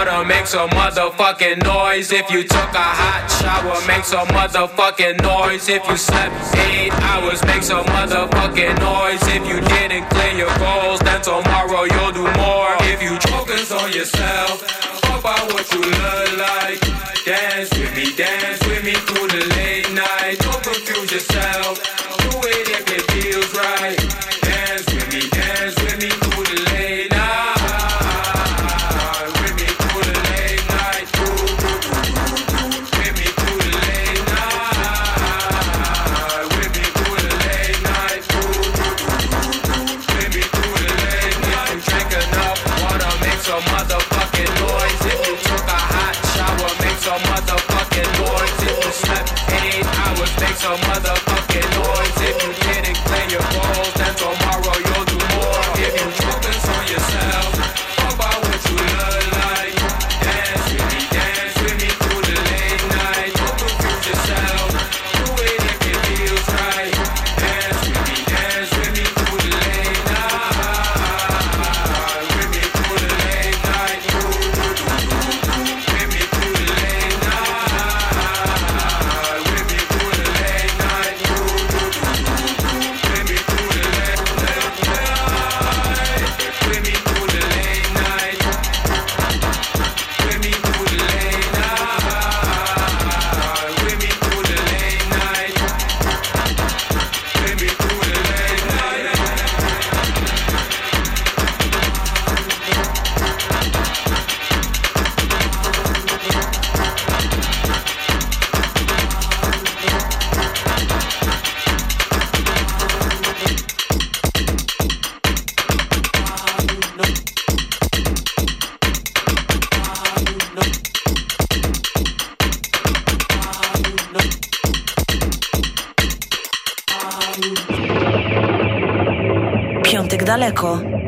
water, make some motherfucking noise. If you took a hot shower, make some motherfucking noise. If you slept eight hours, make some motherfucking noise. If you didn't clear your goals, then tomorrow you'll do more. If you focus on yourself, about what you look like. Dance with me, dance with me through the late night. Don't confuse yourself.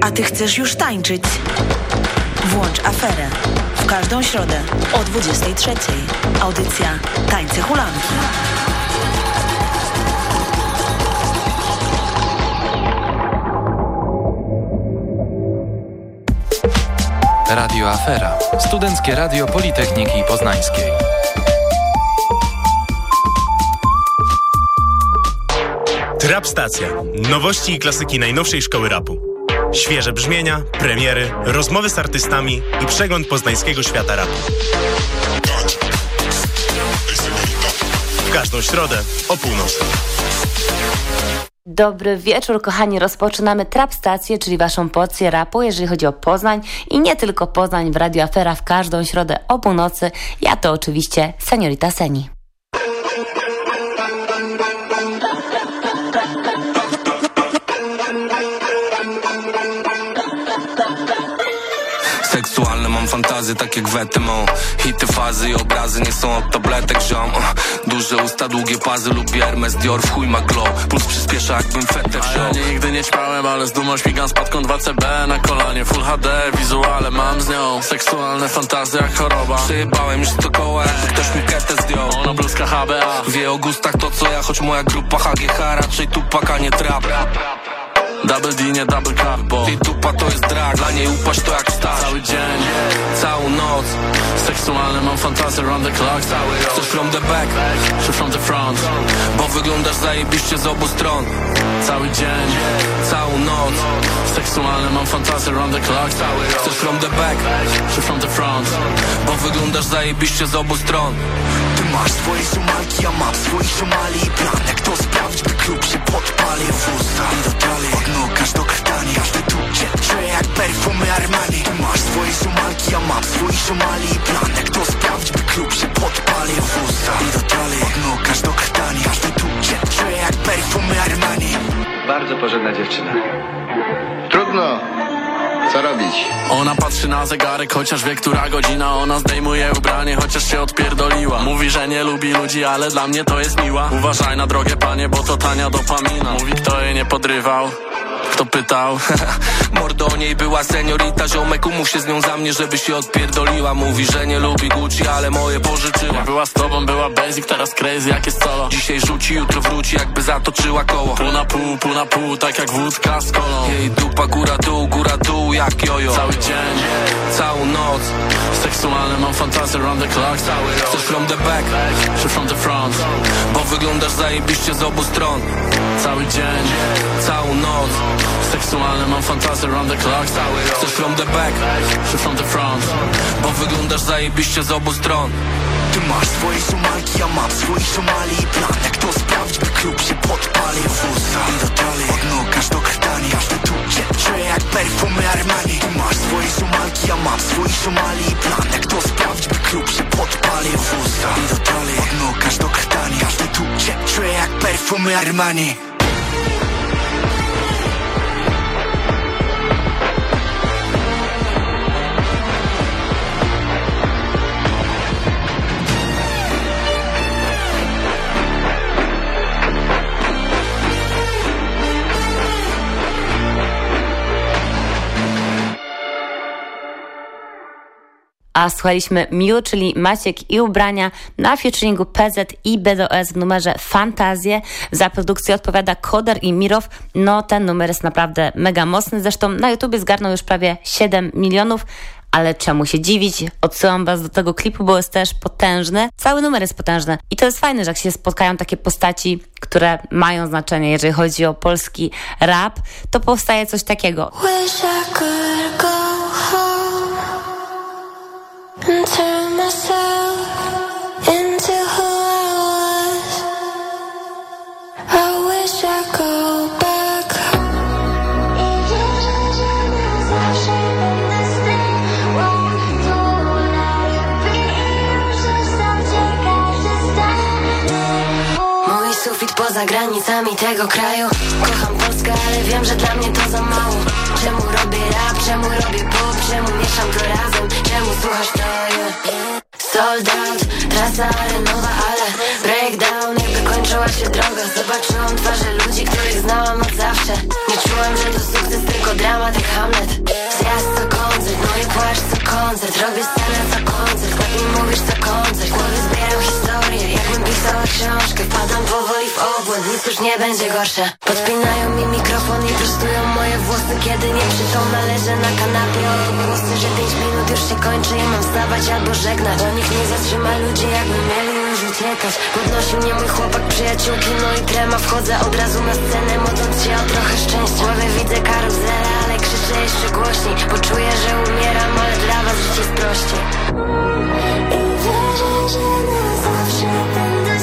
A ty chcesz już tańczyć. Włącz aferę. W każdą środę o 23.00. Audycja Tańce Hulanki. Radio Afera. Studenckie Radio Politechniki Poznańskiej. Trap Stacja. Nowości i klasyki najnowszej szkoły rapu. Świeże brzmienia, premiery, rozmowy z artystami i przegląd poznańskiego świata rapu. W każdą środę o północy. Dobry wieczór, kochani. Rozpoczynamy Trap Stację, czyli waszą porcję rapu, jeżeli chodzi o Poznań i nie tylko Poznań w Radio Afera w każdą środę o północy. Ja to oczywiście Seniorita Seni. Fantazje, tak jak Wetymą Hity fazy i obrazy nie są od tabletek, ziom. Uh, Duże usta, długie pazy, lubię Hermes Dior, w chuj ma glow Puls przyspiesza jakbym fetę A wziął. ja nigdy nie ćpałem, ale z dumą śmigam spadką 2CB na kolanie. Full HD, wizuale mam z nią. Seksualne fantazje jak choroba. Przejebałem już to jakby ktoś mi ketę zdjął. Ona bluzka HBA Wie o gustach to co ja, choć moja grupa HGH Raczej tupak, a nie trap Double D, nie double cup, bo Ty tupa to jest drag, dla niej upaść to jak wstać. Cały dzień, Całą noc, seksualne mam fantazje round the clock. Cały chcesz from the back czy from the front? Bo wyglądasz zajebiście z obu stron. Cały dzień, Całą noc, seksualne mam fantazje round the clock. Cały chcesz from the back czy from the front? Bo wyglądasz zajebiście z obu stron masz swoje ziomalki, ja mam swoich ziomali I plan jak to sprawdzić, by klub się podpalił? W usta. I do tali, od nóg aż do krtani. Każdy tu cię czuje jak perfumy Armani. Ty masz swoje ziomalki, ja mam swoich ziomali I plan jak to sprawdzić, by klub się podpalił? W usta. I do tali, od nóg aż do krtani. Każdy tu cię czuje jak perfumy Armani. Bardzo porządna dziewczyna. Trudno. Co robić? Ona patrzy na zegarek, chociaż wie, która godzina. Ona zdejmuje ubranie, chociaż się odpierdoliła. Mówi, że nie lubi ludzi, ale dla mnie to jest miła. Uważaj na drogę, panie, bo to tania dopamina. Mówi, kto jej nie podrywał Kto pytał? Mordo o niej była seniorita Ziomek umów się z nią za mnie, żeby się odpierdoliła. Mówi, że nie lubi Gucci, ale moje pożyczyła. Była z tobą, była basic, teraz crazy, jak jest solo. Dzisiaj rzuci, jutro wróci, jakby zatoczyła koło. Pół na pół, pół na pół, tak jak wódka z kolą. Jej dupa góra dół, góra dół, jak jojo. Cały dzień, całą noc. seksualne mam fantazje round the clock. Cały rok, Chcesz from the back, czy from the front? Bo wyglądasz zajebiście z obu stron. Cały dzień, Całą noc seksualne mam fantazje round the clock. Chcesz from the back, czy from the front? Bo wyglądasz zajebiście z obu stron. Ty masz swoje Somalki, ja mam swoich Somali Plan jak to sprawdź, by klub się podpalił. Fusa i do dalej, od nóg aż do krtani. Każdy tu cię czuje jak perfumy Armani. Ty masz swoje Somalki, ja mam swoich Somali Plan jak to sprawdź, by klub się podpalił. Fusa i do dalej, od nóg aż do krtani. Każdy tu cię czuje jak perfumy Armani A słuchaliśmy Miu, czyli Maciek i ubrania na featuringu PZ i BDOS w numerze Fantazje. Za produkcję odpowiada Koder i Mirow. No ten numer jest naprawdę mega mocny. Zresztą na YouTubie zgarnął już prawie 7 milionów. Ale czemu się dziwić? Odsyłam was do tego klipu, bo jest też potężny. Cały numer jest potężny. I to jest fajne, że jak się spotkają takie postaci, które mają znaczenie, jeżeli chodzi o polski rap, to powstaje coś takiego. Wish I could go poza granicami tego kraju. Kocham Polskę, ale wiem, że dla mnie to za mało czemu robię pop, czemu mieszam to razem? Czemu słuchasz yeah. Sold out, trasa arenowa, ale breakdown. Jakby kończyła się droga Zobaczyłam twarze ludzi, których znałam od zawsze. Nie czułam, że to sukces, tylko dramat jak Hamlet. Zjazd co koncert, no i płacz co koncert. Robię scenę co koncert, nie będzie gorsze. Podpinają mi mikrofon i prostują moje włosy Kiedy nie przytomna leżę na kanapie. Obok głosy, że pięć minut już się kończy I mam wstawać albo żegnać. Bo nikt nie zatrzyma ludzi, jakby mieli już uciekać. Podnosi mnie mój chłopak, przyjaciółki, no i trema. Wchodzę od razu na scenę, modląc się o trochę szczęścia. Głowie widzę karuzelę, ale krzyczę jeszcze głośniej. Bo czuję, że umieram, ale dla was życie jest prościej. I wierzę, że na zawsze będę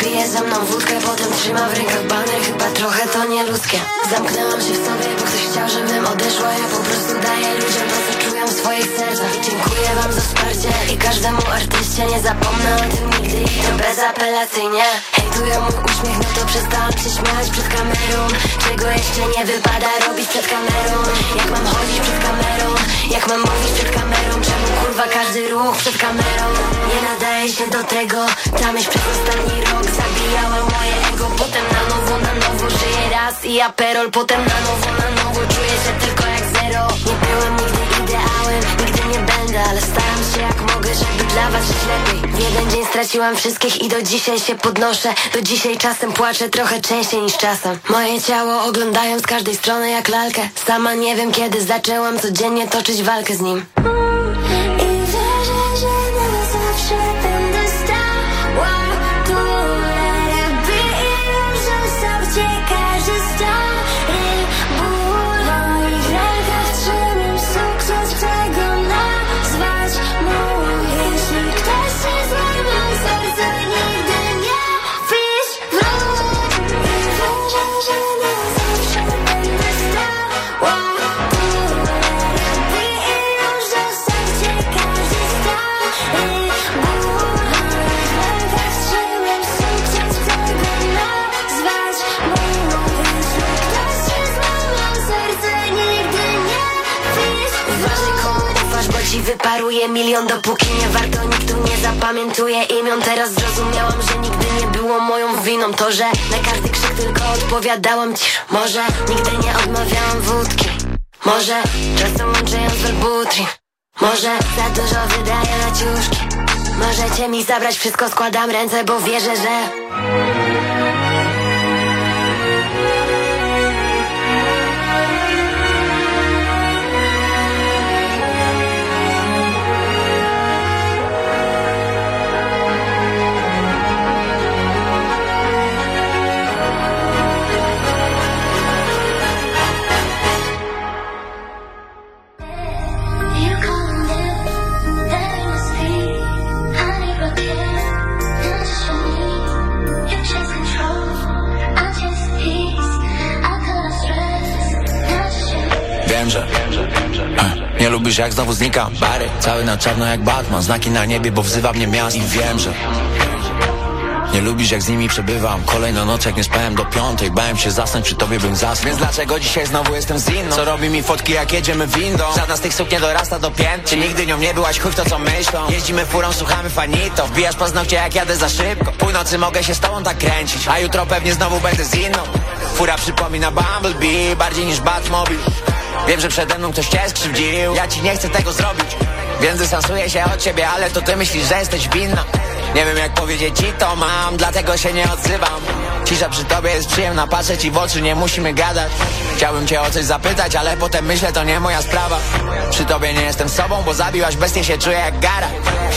pije ze mną wódkę Potem trzyma w rękach baner, chyba trochę to nieludzkie. Zamknęłam się w sobie, bo ktoś chciał, żebym odeszła Ja po prostu daję ludziom swoich sercach. Dziękuję wam za wsparcie i każdemu artyście Nie zapomnę o tym nigdy. I to bezapelacyjnie. Hejtują mój uśmiech, no to przestałam się śmiać przed kamerą. Czego jeszcze nie wypada robić przed kamerą? Jak mam chodzić przed kamerą, jak mam mówić przed kamerą? Czemu kurwa każdy ruch przed kamerą? Nie nadaje się do tego. Tamyś przez ostatni rok zabijała moje ego. Potem na nowo, na nowo żyję raz i aperol. Potem na nowo, na nowo czuję się tylko jak zero. Nie byłem nigdy nigdy nie będę Ale staram się jak mogę, żeby dla was żyć lepiej. Jeden dzień straciłam wszystkich i do dzisiaj się podnoszę. Do dzisiaj czasem płaczę trochę częściej niż czasem. Moje ciało oglądają z każdej strony jak lalkę. Sama nie wiem kiedy zaczęłam codziennie toczyć walkę z nim wyparuje milion Dopóki nie warto, nikt tu nie zapamiętuje imion. Teraz zrozumiałam, że nigdy nie było moją winą. To, że na każdy krzyk tylko odpowiadałam cisz Może nigdy nie odmawiałam wódki. Może często łączę z butri. Może za dużo wydaję na ciuszki. Możecie mi zabrać wszystko, składam ręce, bo wierzę, że Wiem, że nie lubisz jak znowu znikam Bary, cały na czarno jak Batman. Znaki na niebie, bo wzywa mnie miast I wiem, że nie lubisz jak z nimi przebywam. Kolejna noc jak nie spałem do piątej. Bałem się zasnąć, przy tobie bym zasnął. Więc dlaczego dzisiaj znowu jestem z inną? Co robi mi fotki jak jedziemy windą? Żadna z tych stóp nie dorasta do pięt. Czy nigdy nią nie byłaś chuj w to co myślą? Jeździmy furą, słuchamy fanito. Wbijasz paznokcie jak jadę za szybko. Północy mogę się z tobą tak kręcić A jutro pewnie znowu będę z inną. Fura przypomina Bumblebee Bardziej niż Batmobile Wiem, że przede mną ktoś cię skrzywdził. Ja ci nie chcę tego zrobić Więc dystansuję się od ciebie, ale to ty myślisz, że jesteś winna. Nie wiem jak powiedzieć ci to mam Dlatego się nie odzywam. Cisza przy tobie jest przyjemna Patrzę ci w oczy, nie musimy gadać. Chciałbym cię o coś zapytać, ale potem myślę, to nie moja sprawa. Przy tobie nie jestem sobą, bo zabiłaś bestię, się czuję jak gara.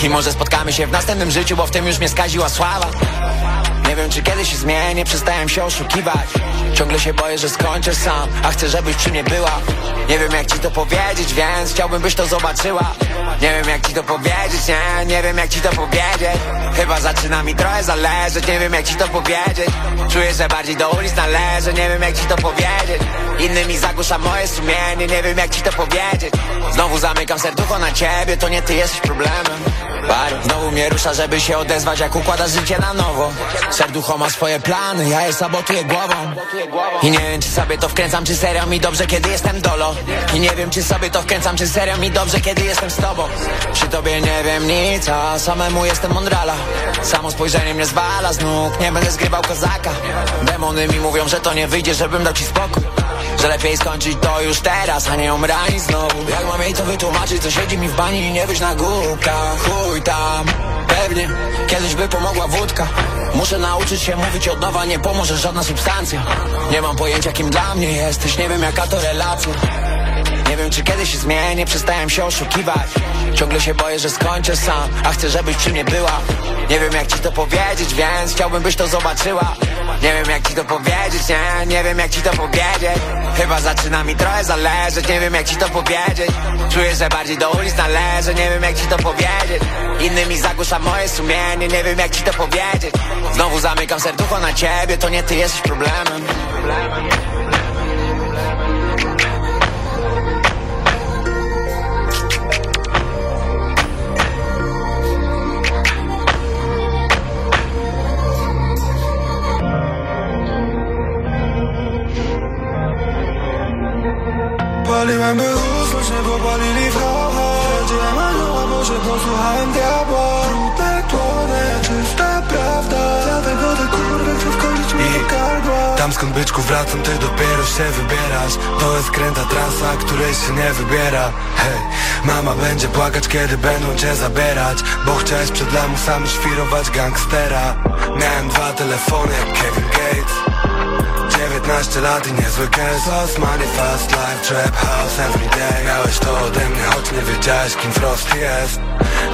I może spotkamy się w następnym życiu, bo w tym już mnie skaziła sława nie wiem czy kiedyś się zmienię, przestałem się oszukiwać. Ciągle się boję, że skończę sam A chcę, żebyś przy mnie była. Nie wiem jak ci to powiedzieć, więc chciałbym byś to zobaczyła. Nie wiem jak ci to powiedzieć, nie Nie wiem jak ci to powiedzieć. Chyba zaczyna mi trochę zależeć Nie wiem jak ci to powiedzieć. Czuję, że bardziej do ulic należę Nie wiem jak ci to powiedzieć. Innymi zagłusza moje sumienie Nie wiem jak ci to powiedzieć. Znowu zamykam serducho na ciebie To nie ty jesteś problemem Bar. Znowu mnie rusza, żeby się odezwać Jak układa życie na nowo. Serducho ma swoje plany, ja je sabotuję głową. I nie wiem czy sobie to wkręcam, czy serio mi dobrze kiedy jestem dolo. I nie wiem czy sobie to wkręcam, czy serio mi dobrze kiedy jestem z tobą. Przy tobie nie wiem nic, a samemu jestem mądrala. Samo spojrzenie mnie zwala z nóg, nie będę zgrywał kozaka. Demony mi mówią, że to nie wyjdzie, żebym dał ci spokój że lepiej skończyć to już teraz, a nie ją ranić znowu. Jak mam jej to wytłumaczyć, co siedzi mi w bani i nie wyjść na głupka Chuj tam, pewnie kiedyś by pomogła wódka. Muszę nauczyć się mówić od nowa, nie pomoże żadna substancja. Nie mam pojęcia kim dla mnie jesteś, nie wiem jaka to relacja nie wiem czy kiedyś się zmienię, przestałem się oszukiwać. Ciągle się boję, że skończę sam A chcę, żebyś przy mnie była. Nie wiem jak ci to powiedzieć, więc chciałbym byś to zobaczyła. Nie wiem jak ci to powiedzieć, nie? Nie wiem jak ci to powiedzieć. Chyba zaczyna mi trochę zależeć. Nie wiem jak ci to powiedzieć. Czuję, że bardziej do ulic należę. Nie wiem jak ci to powiedzieć. Innymi zagłusza moje sumienie. Nie wiem jak ci to powiedzieć. Znowu zamykam serducho na ciebie. To nie ty jesteś problemem Paliłem by usnąć, nie popalili w hałach Chodziłem anioła, może posłuchałem diabła. Brudne tłone, czysta prawda. Dlatego te kurwy chcą wchodzić mi do gardła. Tam skąd byczku wracam, ty dopiero się wybierasz. To jest kręta trasa, której się nie wybiera. Hej, mama będzie płakać, kiedy będą cię zabierać. Bo chciałeś przed lamusami świrować gangstera. Miałem dwa telefony jak Kevin Gates 19 lat i niezły Fast money, fast life, trap house everyday Miałeś to ode mnie, choć nie wiedziałeś kim Frosty jest.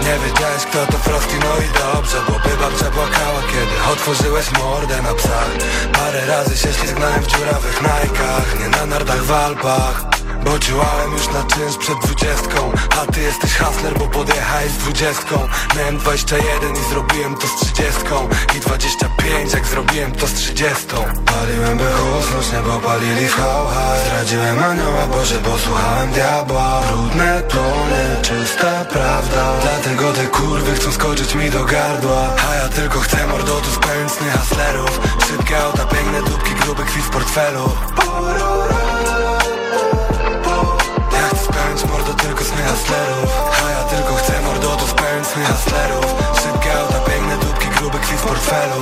Nie wiedziałeś kto to Frosty, no i dobrze Bo by babcia płakała, kiedy otworzyłeś mordę na psach. Parę razy się ślizgnąłem w dziurawych najkach Nie na nardach w Alpach bo działałem już na czynsz przed dwudziestką. A ty jesteś hustler, bo podjechałeś z dwudziestką. Miałem 21 i zrobiłem to z trzydziestką. I 25 jak zrobiłem to z trzydziestą Paliłem by usnąć, nie popalili w hałach Zdradziłem anioła, Boże, bo słuchałem diabła. Brudne tony, czysta prawda. Dlatego te kurwy chcą skoczyć mi do gardła. A ja tylko chcę mordotu z pęcznych hustlerów. Szybkie auta, piękne dupki, gruby kwit w portfelu tylko sny hustlerów. A ja tylko chcę mordotów pełen sny hustlerów. Szybkie auta, piękne dupki, gruby kwit w portfelu.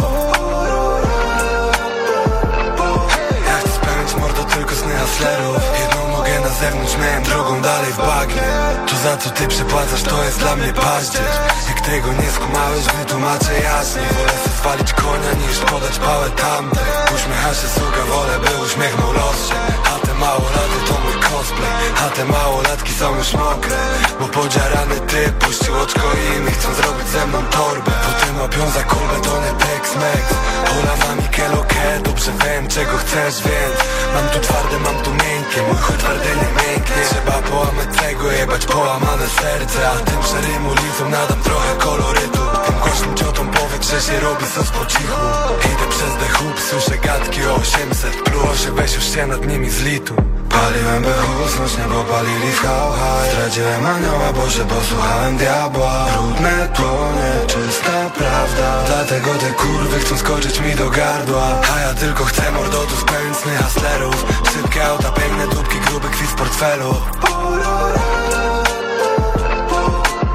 Ja chcę spełnić mordo tylko sny hustlerów. Jedną nogę na zewnątrz, miałem drugą dalej w bagnie. To za co ty przepłacasz, to jest dla mnie paździerz. Jak tego nie skumałeś, wytłumaczę jasnie. Wolę se zwalić konia niż podać pałę tamtej Uśmiecha się suka, wolę by uśmiechnął los się małolaty to mój cosplay. A te małolatki są już mokre Bo podziarany ty puścił oczko i inni chcą zrobić ze mną torbę. Potem łapią za kolbę, to nie Tex-Mex. Hola mami, kelo, ke, dobrze wiem czego chcesz, więc Mam tu twarde, mam tu miękkie, mój chuj twardy nie mięknie Trzeba połamać cegłę, jebać połamane serce A tym szarym ulicom nadam trochę kolorytu. Tym głośnym ciotom powiedz, że się robi sos po cichu. Idę przez dechub, słyszę gadki o 800 plus. Weź już się nad nimi zlitu Paliłem by usnąć, niebo palili w hał-haj. Zdradziłem anioła, Boże, bo słuchałem diabła. Brudne tłonie, czysta prawda. Dlatego te kurwy chcą skoczyć mi do gardła. A ja tylko chcę mordotów pełen sny hustlerów. Szybkie auta, piękne dupki, gruby kwit w portfelu.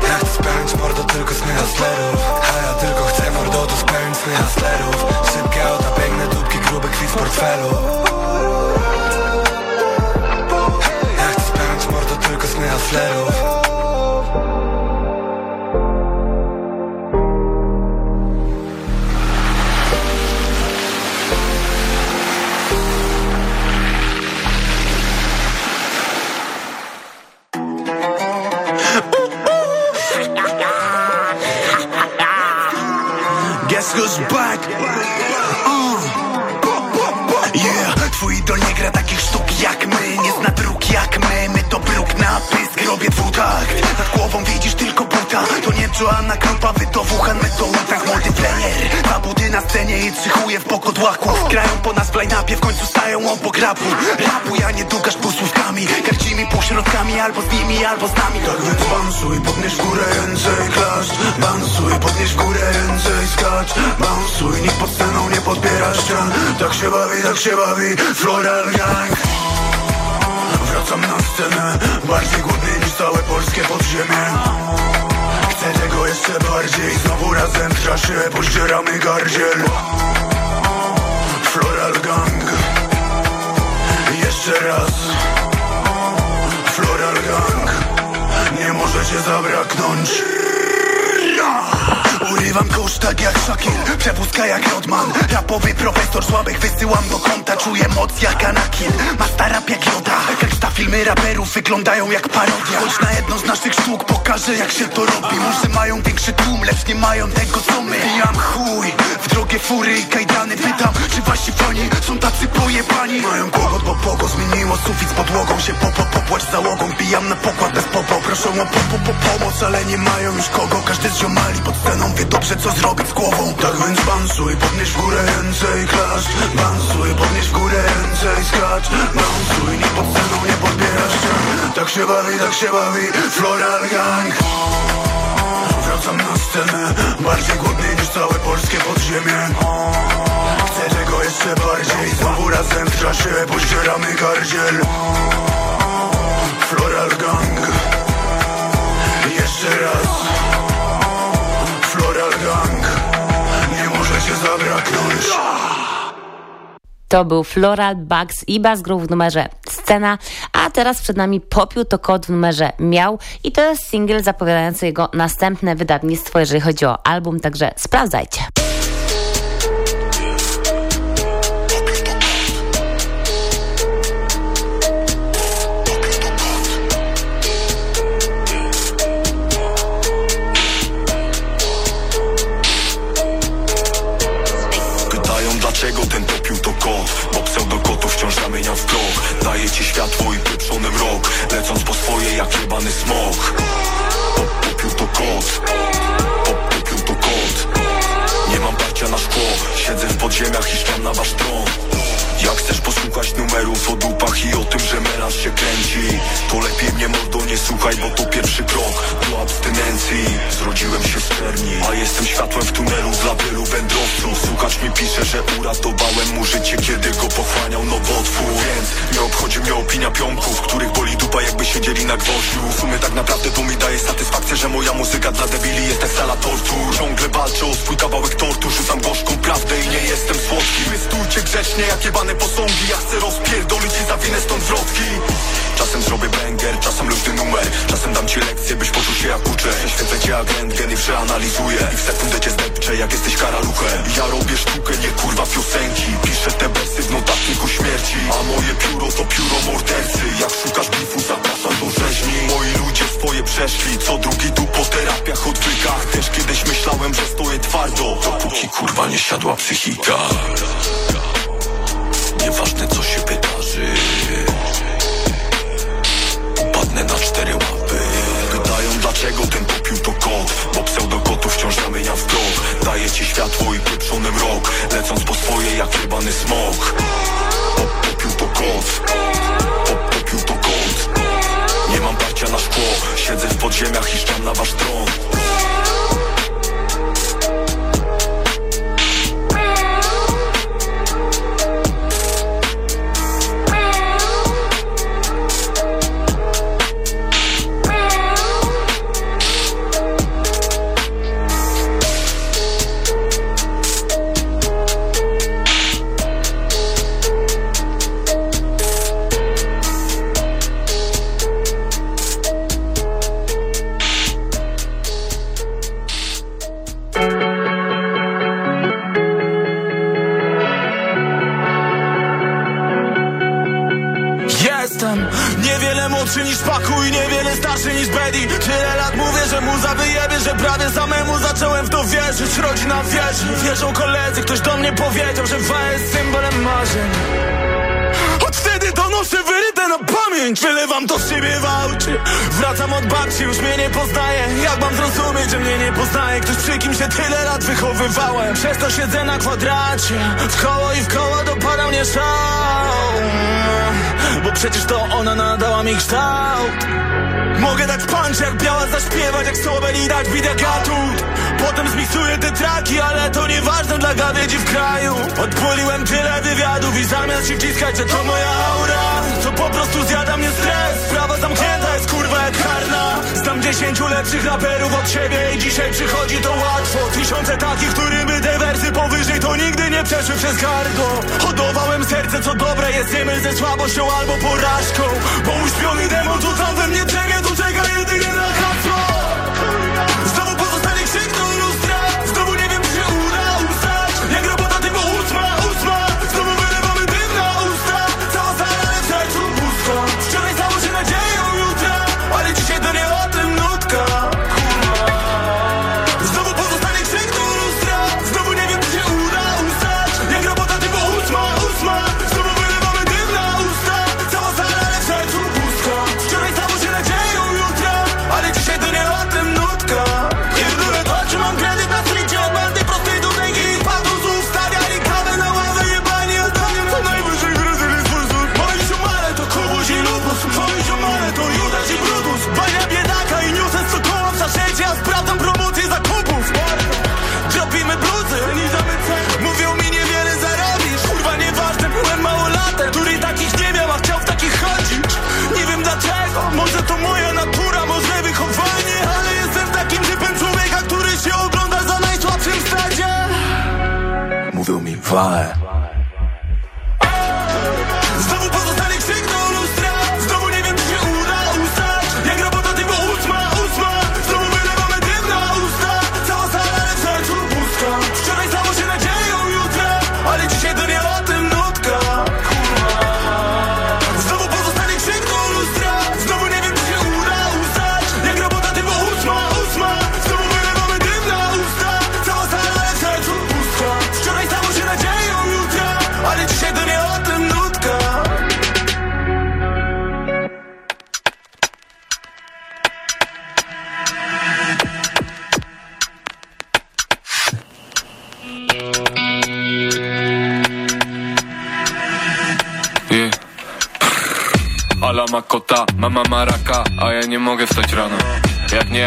Ja chcę spełnić mordo tylko sny hustlerów. A ja tylko chcę mordotów pełen sny hustlerów. Szybkie auta, piękne dupki, gruby kwit w portfelu tylko Joanna Krupa, wy to Wuhan, my to ultrach Młody dwa buty na scenie i trzy chuje w pokodłaku Grają po nas w line-upie, w końcu stają obok rapu. Rapu, ja nie dugasz półsłówkami Karcimi półśrodkami, albo z nimi, albo z nami. Tak więc bansuj, podnieś górę ręce i klaszcz Bansuj, podnieś górę ręce i skacz. Bansuj, nikt pod sceną nie podbiera ścian. Tak się bawi, tak się bawi Floral Gang. Wracam na scenę Bardziej głodny niż całe polskie podziemie Chcę tego jeszcze bardziej. Znowu razem w trasie Pościeramy gardziel. Floral Gang. Jeszcze raz. Floral Gang. Nie możecie zabraknąć Urywam kosz tak jak Shakir Przepustka jak Rodman. Rapowy profesor słabych wysyłam do konta Czuję moc jak Anakin Ma starap jak Yoda Reszta filmy raperów wyglądają jak parodia. Choć na jedną z naszych sztuk pokażę jak się to robi. Może mają większy tłum, lecz nie mają tego co my. Pijam chuj w drogie fury i kajdany. Pytam, czy wasi fani są tacy pojebani? Mają kłopot, bo pogo zmieniło sufit z podłogą. Się popo, popłacz załogą. Pijam na pokład bez popo. Proszą o popo, po pomoc, ale nie mają już kogo. Każdy z ziomali pod sceną wie dobrze co zrobić z głową? Tak więc bansuj, podnieś w górę ręce i klaszcz Bansuj, podnieś w górę ręce i skacz. Bansuj, nikt pod sceną nie podbiera ścian Tak się bawi, tak się bawi Floral Gang. Wracam na scenę Bardziej głodny niż całe polskie podziemie. Chcę tego jeszcze bardziej Znowu razem w trasie Pościeramy gardziel. Floral Gang. Jeszcze raz To był Floral Bugs i Bass Groove w numerze Scena, a teraz przed nami Popiół to kod w numerze Miał i to jest singiel zapowiadający jego następne wydawnictwo, jeżeli chodzi o album, także sprawdzajcie. Zamieniam w proch Daję ci światło i pieprzony mrok. Lecąc po swoje jak jebany smok. Pop, popiół to kot. Pop, popiół to kot. Nie mam parcia na szkło. Siedzę w podziemiach i szczam na wasz tron Jak chcesz posłuchać numerów o dupach i o tym, że melanż się kręci? To lepiej mnie mordo nie słuchaj, bo to pierwszy krok do abstynencji. Zrodziłem się z czerni, a jestem światłem w tunelu dla wielu wędrowców. Słuchacz mi pisze, że uratowałem mu życie, kiedy go pochłaniał nowotwór. Więc nie obchodzi mnie opinia pionków, których boli dupa jakby siedzieli na gwoździu. W sumie tak naprawdę to mi daje satysfakcję, że moja muzyka dla debili jest jak sala tortur Ciągle walczę o swój kawałek tortu, rzucam gorzką prawdę i nie jestem słodki. Wy stójcie grzecznie jak jebane posągi, ja chcę rozpierdolić i zawinę stąd wrotki. Czasem zrobię banger, czasem luźny numer. Czasem dam ci lekcję, byś poczuł się jak uczę Świecę cię jak rentgen i przeanalizuję. I w sekundę cię zdepczę, jak jesteś karaluchem. Ja robię sztukę, nie kurwa piosenki. Piszę te wersy w notatniku śmierci. A moje pióro to pióro mordercy. Jak szukasz bifu, zapraszam do rzeźni. Moi ludzie swoje przeszli Co drugi tu po terapiach, odwykach Też kiedyś myślałem, że stoję twardo. Dopóki kurwa nie siadła psychika Dlaczego ten popiół to kot Bo pseudokotów wciąż zamienia w proch Daje ci światło i pieprzony mrok Lecąc po swoje jak jebany smok. Pop, popiół to kot Pop, popiół to kot. Nie mam parcia na szkło Siedzę w podziemiach i szczam na wasz tron Od babci, już mnie nie poznaje. Jak mam zrozumieć, że mnie nie poznaje? Ktoś przy kim się tyle lat wychowywałem. Przez to siedzę na kwadracie. W koło i w koło dopadał mnie szał. Bo przecież to ona nadała mi kształt. Mogę dać punch jak biała zaśpiewać Jak Sobel i dać atut Potem zmiksuję te traki, ale to nieważne dla gawiedzi w kraju. Odpuliłem tyle wywiadów i zamiast się wciskać, że to moja aura Co po prostu zjada mnie stres. Sprawa zamknięta jest kurwa jak karna. Znam dziesięciu lepszych raperów od siebie i dzisiaj przychodzi to łatwo. Tysiące takich, którym te wersy powyżej to nigdy nie przeszły przez gardło Hodowałem serce, co dobre jest niemy ze słabością albo porażką. Bo uśpiony demon tu tam we mnie drzemie, tu czeka jedynie na hasło Mówią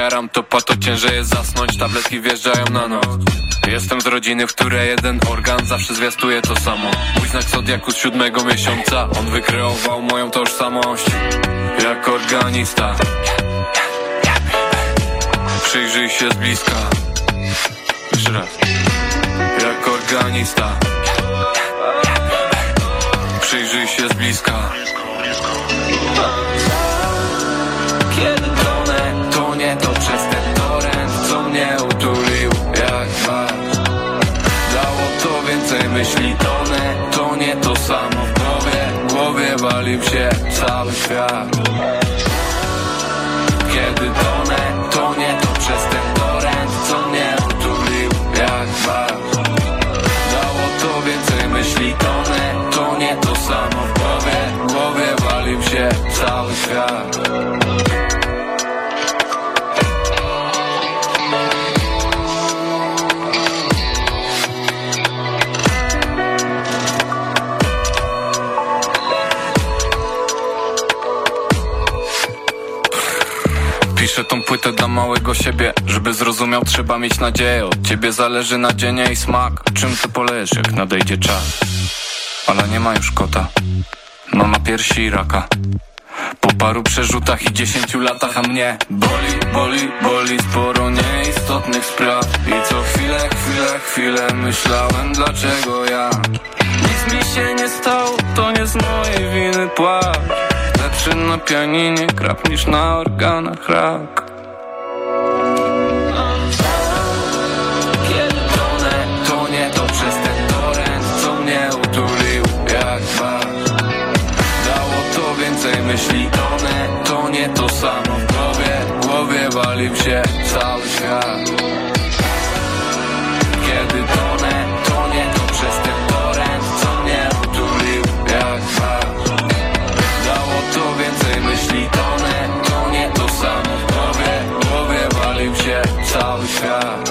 jaram to pato ciężej jest zasnąć. Tabletki wjeżdżają na noc. Jestem z rodziny, w której jeden organ zawsze zwiastuje to samo. Mój znak zodiaku z siódmego miesiąca On wykreował moją tożsamość. Jak organista. Przyjrzyj się z bliska. Jeszcze raz. Jak organista. Przyjrzyj się z bliska to przez ten torrent Co mnie utulił jak was Dało to więcej myśli tonę To nie to samo w głowie. W głowie walił się cały świat. Kiedy tonę, to nie to przez ten płytę dla małego siebie. Żeby zrozumiał trzeba mieć nadzieję. Od ciebie zależy nadzienie i smak. Czym ty polejesz jak nadejdzie czas? Ale nie ma już kota. Mama piersi i raka. Po paru przerzutach i dziesięciu latach A mnie boli, boli, boli Sporo nieistotnych spraw. I co chwilę, chwilę, chwilę Myślałem dlaczego ja? Nic mi się nie stało To nie z mojej winy płacz. Lepszy na pianinie krap niż na organach rak To samo w głowie głowie walił się cały świat. Kiedy tonę, to nie to przez ten torrent Co mnie utulił jak was Dało to więcej myśli tonę To nie to samo w głowie głowie walił się cały świat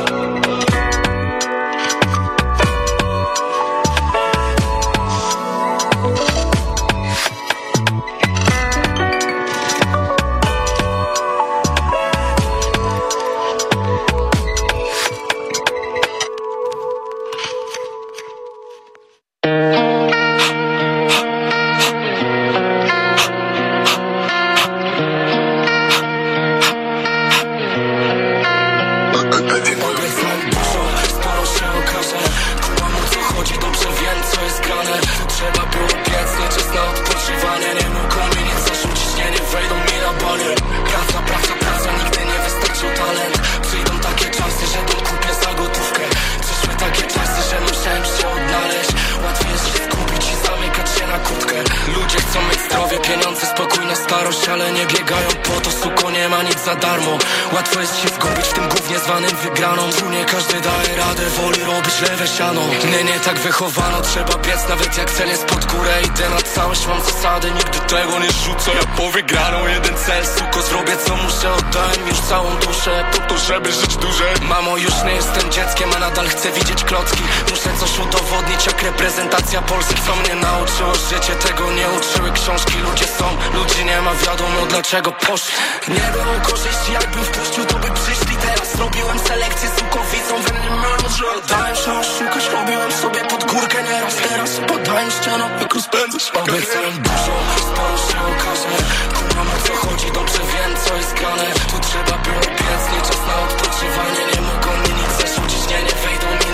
chcą mieć zdrowie, pieniądze, spokój na starość Ale nie biegają po to, suko, nie ma nic za darmo. Łatwo jest się zgubić w tym gównie zwanym wygraną. Tu nie każdy daje radę, woli robić lewe siano. Nie, nie tak wychowano, trzeba biec nawet jak cel jest pod górę. Idę na całość, mam zasady, nigdy tego nie rzucę. Ja po wygraną jeden cel, suko, zrobię co muszę. Oddałem już całą duszę, po to żeby żyć dłużej. Mamo, już nie jestem dzieckiem, a nadal chcę widzieć klocki. Muszę coś udowodnić jak reprezentacja Polski Co mnie nauczyło życie, tego nie uczyły książki Ludzie są, ludzi nie ma, wiadomo dlaczego poszli. Nie było korzyści, jakbym wpuścił, to by przyszli. Teraz Robiłem selekcję, suko, widzą we mnie menadżer Dałem się oszukać, robiłem sobie pod górkę nieraz Teraz podaję ścianą, jak rozpędzę szpagę Obiecałem dużo, sporo się okaże Kumam o co chodzi, dobrze wiem co jest grane. Tu trzeba było biec, nie czas na odpoczywanie Nie mogą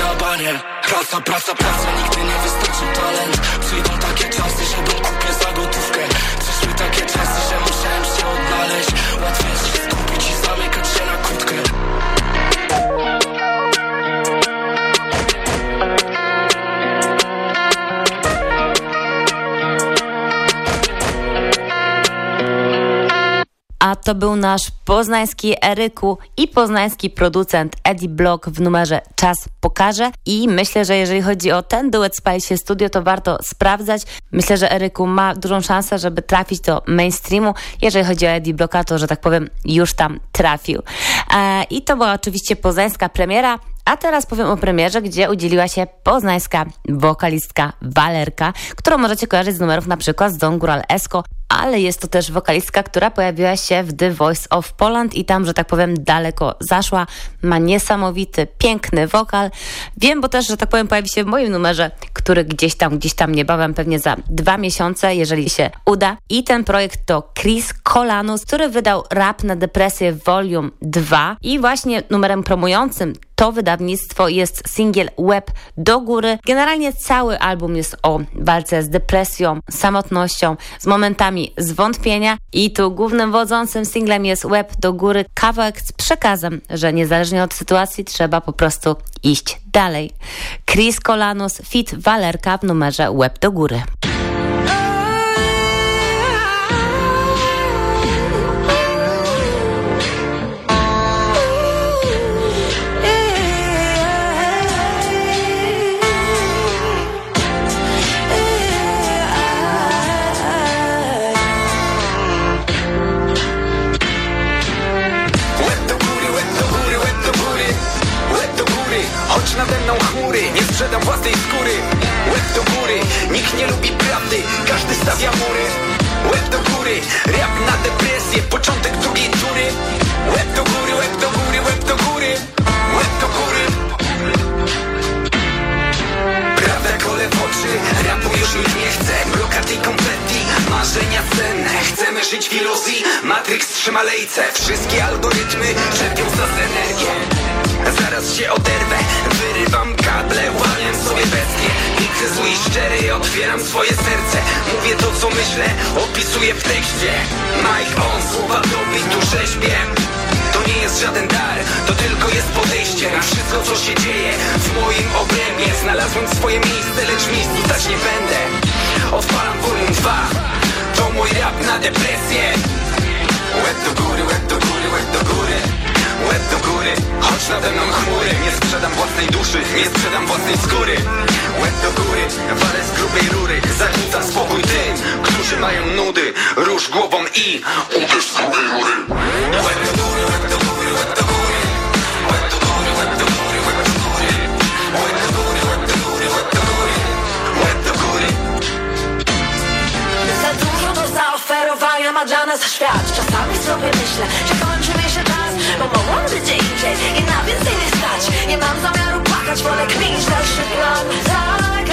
na banie. Praca, praca, praca, nigdy nie wystarczył talent. Przyjdą takie czasy, że dom kupię za gotówkę Przyszły takie czasy, że musiałem się odnaleźć. Łatwiej się skupić i zamykać się na kłódkę A to był nasz poznański Eryku i poznański producent Eddie Block w numerze Czas Pokaże. I myślę, że jeżeli chodzi o ten duet Spali się Studio, to warto sprawdzać. Myślę, że Eryku ma dużą szansę, żeby trafić do mainstreamu. Jeżeli chodzi o Eddie Blocka, to, że tak powiem, już tam trafił. E, I to była oczywiście poznańska premiera. A teraz powiem o premierze, gdzie udzieliła się poznańska wokalistka Walerka, którą możecie kojarzyć z numerów na przykład z Don Góral Esko ale jest to też wokalistka, która pojawiła się w The Voice of Poland i tam, że tak powiem, daleko zaszła. Ma niesamowity, piękny wokal. Wiem, bo też, że tak powiem, pojawi się w moim numerze, który gdzieś tam, gdzieś tam niebawem, pewnie za dwa miesiące, jeżeli się uda. I ten projekt to Chris Colanus, który wydał Rap na depresję Volume 2 i właśnie numerem promującym to wydawnictwo jest singiel Web do góry. Generalnie cały album jest o walce z depresją, samotnością, z momentami zwątpienia i tu głównym wodzącym singlem jest Web do góry, kawałek z przekazem, że niezależnie od sytuacji trzeba po prostu iść dalej. Chris Colanus, fit Walerka w numerze Web do góry. Własnej skóry. Łeb do góry, nikt nie lubi prawdy Każdy stawia mury. Łeb do góry, rap na depresję Początek drugiej tury Łeb do góry, łeb do góry, łeb do góry kole w oczy Rapu już nie chce Blokady i konfetti. Marzenia cenne Chcemy żyć w iluzji. Matrix trzyma lejce Wszystkie algorytmy czerpią z nas energię. Zaraz się oderwę Wyrywam kable, łamię sobie bestie Widzę zły i szczery, otwieram swoje serce. Mówię to co myślę, opisuję w tekście. Mike on, słowa do bitu rzeźbie. To nie jest żaden dar, to tylko jest podejście na wszystko co się dzieje W moim obrębie. Znalazłem swoje miejsce, lecz miejscu stać nie będę. Odpalam volume 2, to mój rap na depresję. Łeb do góry, łeb do góry, łeb do góry Łeb do góry, chodź nade mną chmury. Nie sprzedam własnej duszy, nie sprzedam własnej skóry. Łeb do góry, walę z grubej rury. Zakłócam spokój tym, którzy mają nudy. Róż głową i uderz z grubej rury. Łeb do góry, łeb do góry, łeb do góry. Za dużo dla nas świat. Czasami sobie myślę, że kończy mi się czas Bo być gdzie indziej i na więcej nie stać. Nie mam zamiaru płakać, wolę kminić dalszy plan. Za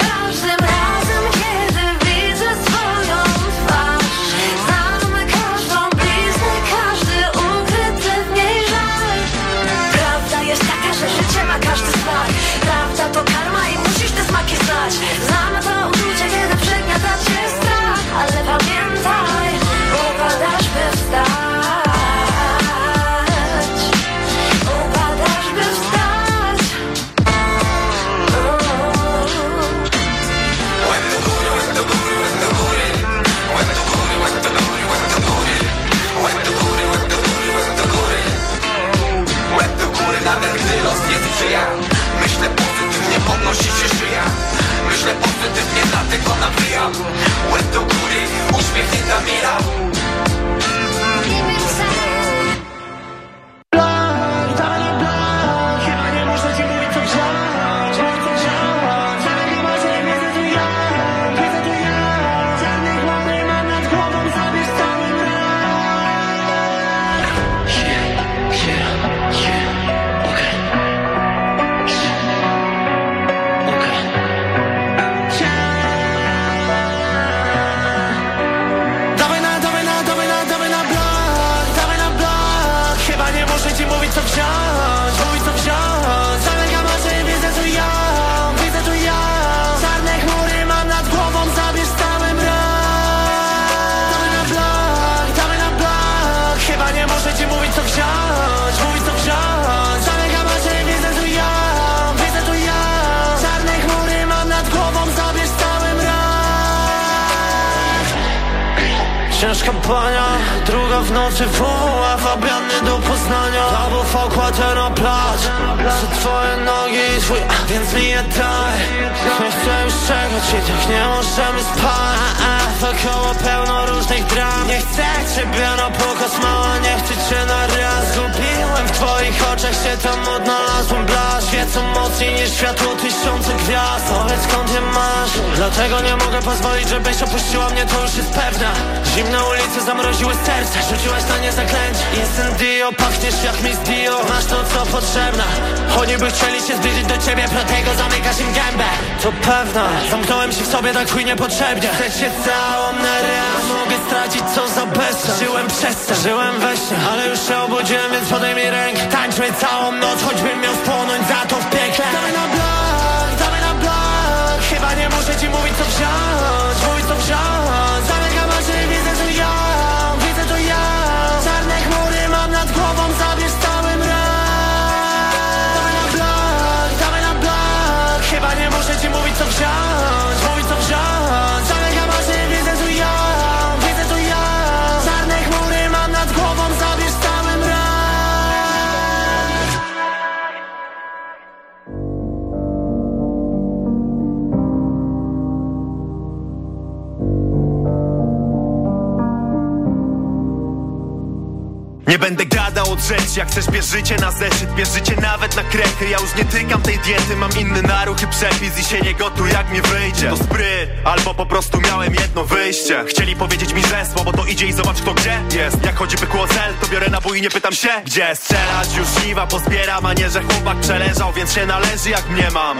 każdym razem, kiedy widzę swoją twarz Znam każdą bliznę, każdy ukryty w niej żal. Prawda jest taka, że życie ma każdy smak. Prawda to karma i musisz te smaki znać. Znam to uczucie, kiedy przygniata cię strach Ale pamiętaj, podnosi się szyja. Myślę pozytywnie, dlatego nabijam Łeb do góry, uśmiechnięta mira Ciężka pania, druga w nocy WWF, a biedny do Poznania. Albo V kładzie na plac twoje nogi i twój Więc mi je daj. Nie chcę już czekać i tak nie możemy spać. Wokoło pełno różnych dram. Nie chcę ciebie na pokaz mała Nie chcę cię na raz. Zgubiłem w twoich oczach się tam odnalazłem. Blask Świecą mocniej niż światło tysiące gwiazd. Powiedz skąd je masz? Dlatego nie mogę pozwolić, żebyś opuściła mnie To już jest pewne. Zimne ulice zamroziły serce Rzuciłaś na nie zaklęcie. Jestem Dio, pachniesz jak Miss Dio. Masz to co potrzebne Oni by chcieli się zbliżyć do ciebie Dlatego zamykasz im gębę. To pewne. Zamknąłem się w sobie tak chuj niepotrzebnie. Chcę cię całą na raz. Mogę stracić co za bezsen Żyłem przez sen, żyłem we śnie. Ale już się obudziłem, więc podejmij rękę. Tańczmy całą noc, choćbym miał spłonąć za to w piekle. Damy na blok, damy na blok Chyba nie muszę ci mówić co wziąć. Mówić co wziąć ci jak chcesz bierz życie na zeszyt Bierz życie nawet na krechę, ja już nie tykam tej diety Mam inny naruch i przepis i się nie gotuj jak mi wyjdzie. To spry, albo po prostu miałem jedno wyjście. Chcieli powiedzieć mi, że słowo to idzie i zobacz kto gdzie jest. Jak chodzi bykło cel, to biorę nabój i nie pytam się Gdzie strzelać, już żniwa pozbieram, a nie że chłopak przeleżał Więc się należy jak mnie mam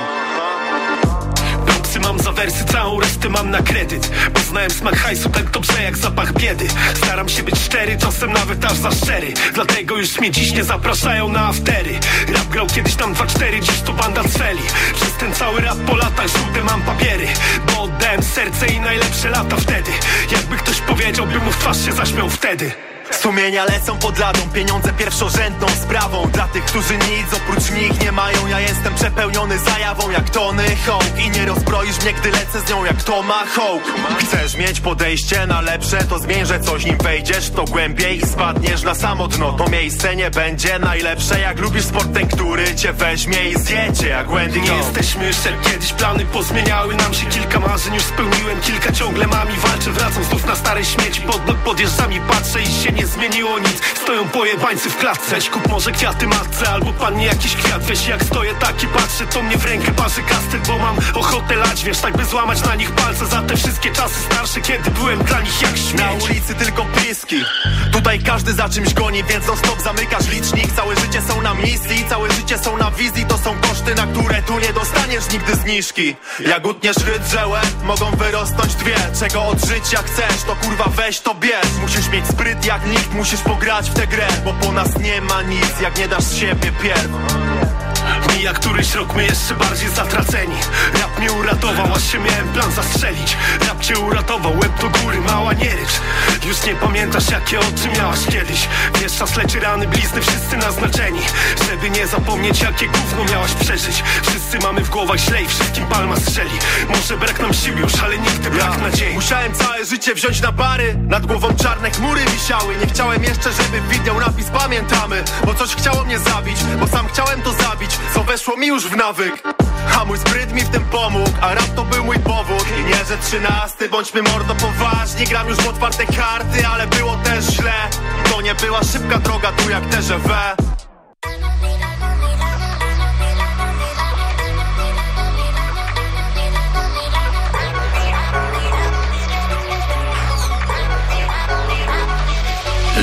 Propsy mam za wersy, całą resztę mam na kredyt. Poznałem smak hajsu tak dobrze jak zapach biedy. Staram się być szczery, czasem nawet aż za szczery. Dlatego już mnie dziś nie zapraszają na aftery. Rap grał kiedyś tam 2-4, dziś to banda cweli. Przez ten cały rap po latach żółte mam papiery. Bo oddałem serce i najlepsze lata wtedy. Jakby ktoś powiedział, by mu w twarz się zaśmiał wtedy Sumienia lecą pod ladą, pieniądze pierwszorzędną sprawą. Dla tych, którzy nic oprócz nich nie mają Ja jestem przepełniony zajawą. Jak Tony Hawk I nie rozbroisz mnie, gdy lecę z nią jak Tomahawk. Chcesz mieć podejście na lepsze, to zmień, że coś nim wejdziesz To głębiej i spadniesz na samo dno. To miejsce nie będzie najlepsze Jak lubisz sport ten, który cię weźmie i zjedzie Jak Wendy Nie jesteśmy już jak kiedyś, plany pozmieniały nam się. Kilka marzeń już spełniłem, kilka ciągle mam i walczę. Wracam znów na stare śmieci, pod blok podjeżdżam i patrzę I się nie zmieniło nic, stoją pojebańcy w klatce. Weź kup może kwiaty matce, albo pannie jakiś kwiat. Weź jak stoję tak i patrzę, to mnie w rękę parzy kastet Bo mam ochotę lać, wiesz, tak by złamać na nich palce. Za te wszystkie czasy starsze, kiedy byłem dla nich jak śmieć. Na ulicy tylko piski. Tutaj każdy za czymś goni, więc non stop zamykasz licznik. Całe życie są na misji, całe życie są na wizji. To są koszty, na które tu nie dostaniesz nigdy zniżki. Jak utniesz rydze łeb, mogą wyrosnąć dwie. Czego od życia chcesz, to kurwa weź to bierz. Musisz mieć spryt jak nikt, musisz pograć w tę grę Bo po nas nie ma nic, jak nie dasz z siebie pierw Mija któryś rok, my jeszcze bardziej zatraceni. Rap mnie uratował, aż się miałem plan zastrzelić. Rap cię uratował, łeb do góry, mała nie rycz. Już nie pamiętasz jakie oczy miałaś kiedyś. Wiesz, czas leczy rany, blizny, wszyscy naznaczeni. Żeby nie zapomnieć jakie gówno miałaś przeżyć. Wszyscy mamy w głowach źle i wszystkim palma strzeli. Może brak nam sił już, ale nigdy brak nadziei. Musiałem całe życie wziąć na bary. Nad głową czarne chmury wisiały. Nie chciałem jeszcze, żeby widniał napis pamiętamy. Bo coś chciało mnie zabić Bo sam chciałem to zabić weszło mi już w nawyk. A mój spryt mi w tym pomógł, a rap to był mój powód. I nie, że trzynasty, bądźmy mordo poważni. Gram już w otwarte karty, ale było też źle. To nie była szybka droga tu jak TGV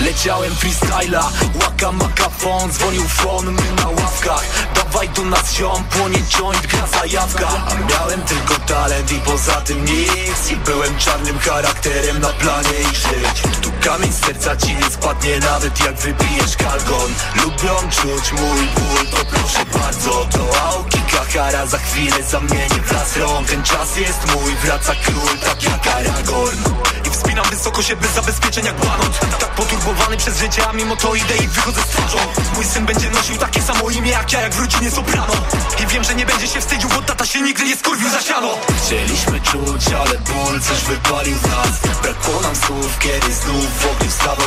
Leciałem freestyla, łaka makafon Dzwonił fon, my na ławkach Dawaj do nas ziom, płonie joint, gra zajawka A miałem tylko talent i poza tym nic. Byłem czarnym charakterem na planie i żyć. Tu kamień z serca ci nie spadnie nawet jak wypijesz kalgon. Lubią czuć mój ból, to proszę bardzo. To auki kachara za chwilę zamienię w las rąk. Ten czas jest mój, wraca król tak jak Aragorn wspinam wysoko się bez zabezpieczeń jak banot Tak poturbowany przez życie, a mimo to idę i wychodzę z twarzą Mój syn będzie nosił takie samo imię jak ja, jak w rodzinie Soprano. I wiem, że nie będzie się wstydził Bo tata się nigdy nie skurwił za siano. Chcieliśmy czuć, ale ból coś wypalił w nas. Brakło nam słów, kiedy znów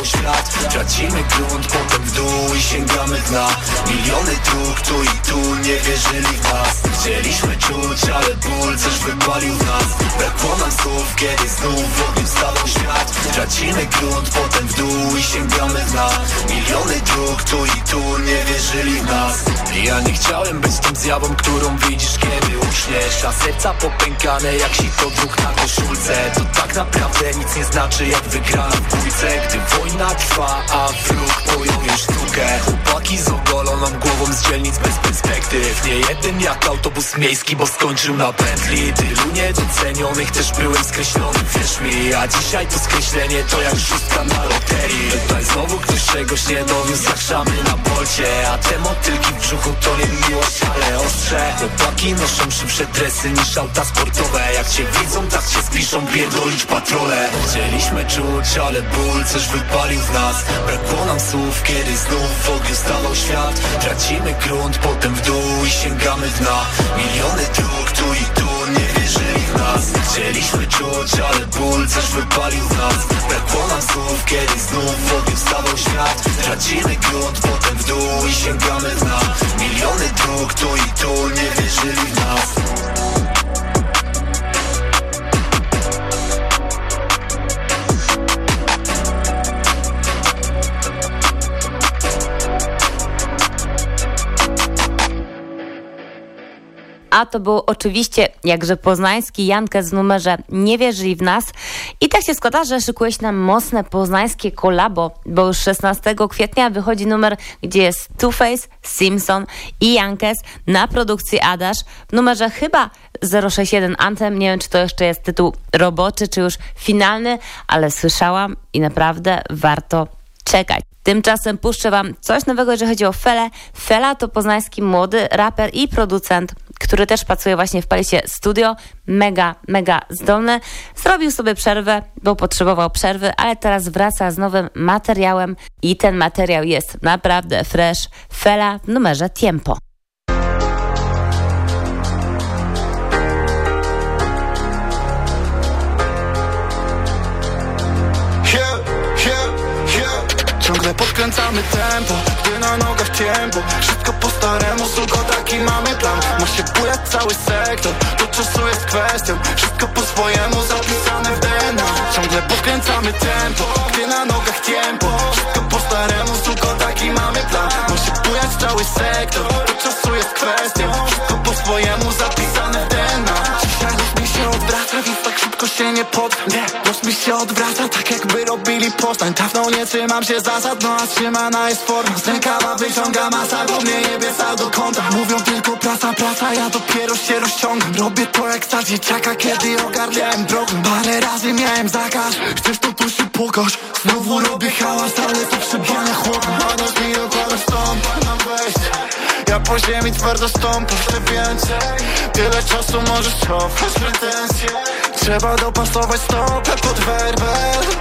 świat Tracimy grunt, potem w dół i sięgamy dna. Miliony dróg tu i tu nie wierzyli w nas. Chcieliśmy czuć, ale ból coś wypalił w nas. Brakło nam słów, kiedy znów w ogniu wstawał świat. Tracimy grunt, potem w dół i sięgamy dna. Miliony dróg tu i tu nie wierzyli w nas. Ja nie chciałem być tą zjawą, którą widzisz, kiedy uśniesz. A serca popękane jak sito dróg na koszulce. To tak naprawdę nic nie znaczy jak wygrana w bójce Gdy wojna trwa, a wróg pojął sztukę. Chłopaki z ogoloną głową z dzielnic bez perspektyw. Nie jeden jak autobus miejski, bo skończył na pętli. Tylu niedocenionych też byłem skreślony, wierz mi. A dzisiaj to skreślenie to jak szóstka na loterii. Tutaj znowu ktoś czegoś nie dowiózł, zachrzamy na bolcie. A te motylki w brzuchu to nie miłość, ale ostrze. Chłopaki noszą szybsze dresy niż auta sportowe. Jak cię widzą, tak się spiszą, pierdolić patrole. Chcieliśmy czuć, ale ból coś wypalił w nas. Brakło nam słów, kiedy znów w ogniu stawał świat. Tracimy grunt, potem w dół i sięgamy dna. Miliony dróg tu i tu nie wierzyli w nas. Chcieliśmy czuć, ale ból coś wypalił nas. Brakło nam słów, kiedy znów w ogniu wstawał świat. Tracimy grunt, potem w dół i sięgamy dna. Miliony dróg tu i tu nie wierzyli w nas A to był oczywiście, jakże poznański Jankę z numerze Nie wierzyli w nas. I tak się składa, że szykujesz nam mocne poznańskie kolabo, bo już 16 kwietnia wychodzi numer, gdzie jest Two Face, Simpson i Jankes na produkcji Adasz w numerze chyba 061 Anthem. Nie wiem, czy to jeszcze jest tytuł roboczy, czy już finalny, ale słyszałam i naprawdę warto czekać. Tymczasem puszczę Wam coś nowego, jeżeli chodzi o Felę. Fela to poznański młody raper i producent, który też pracuje właśnie w Palisie Studio. Mega, mega zdolny. Zrobił sobie przerwę, bo potrzebował przerwy, ale teraz wraca z nowym materiałem i ten materiał jest naprawdę fresh. Fela w numerze Tiempo. Podkręcamy tempo, gdy na nogach ciempo. Wszystko po staremu, tylko taki mamy plan. Ma się bujać cały sektor, to czasu jest kwestią. Wszystko po swojemu zapisane w DNA Ciągle podkręcamy tempo, gdy na nogach ciempo. Wszystko po staremu, tylko taki mamy plan. Ma się bujać cały sektor, to czasu jest kwestią. Wszystko po swojemu zapisane w DNA się odwraca, więc tak szybko się nie poddam los mi się odwraca, tak jakby robili Poznań Dawno nie trzymam się zasad, no a trzymana jest forma Z rękawa wyciąga masa, bo mnie jebie do konta. Mówią tylko praca, praca, ja dopiero się rozciągam. Robię to jak za dzieciaka, kiedy ogarniałem drogę. Parę razy miałem zakaz, chcesz to tu się pokaż. Znowu robię hałas, ale to przebijania chłopem Padasz mi dokładasz stąd, na wejście ja po ziemi twardo stąpam, chcę więcej. Tyle czasu możesz cofać pretensje Trzeba dopasować stopę pod werbę.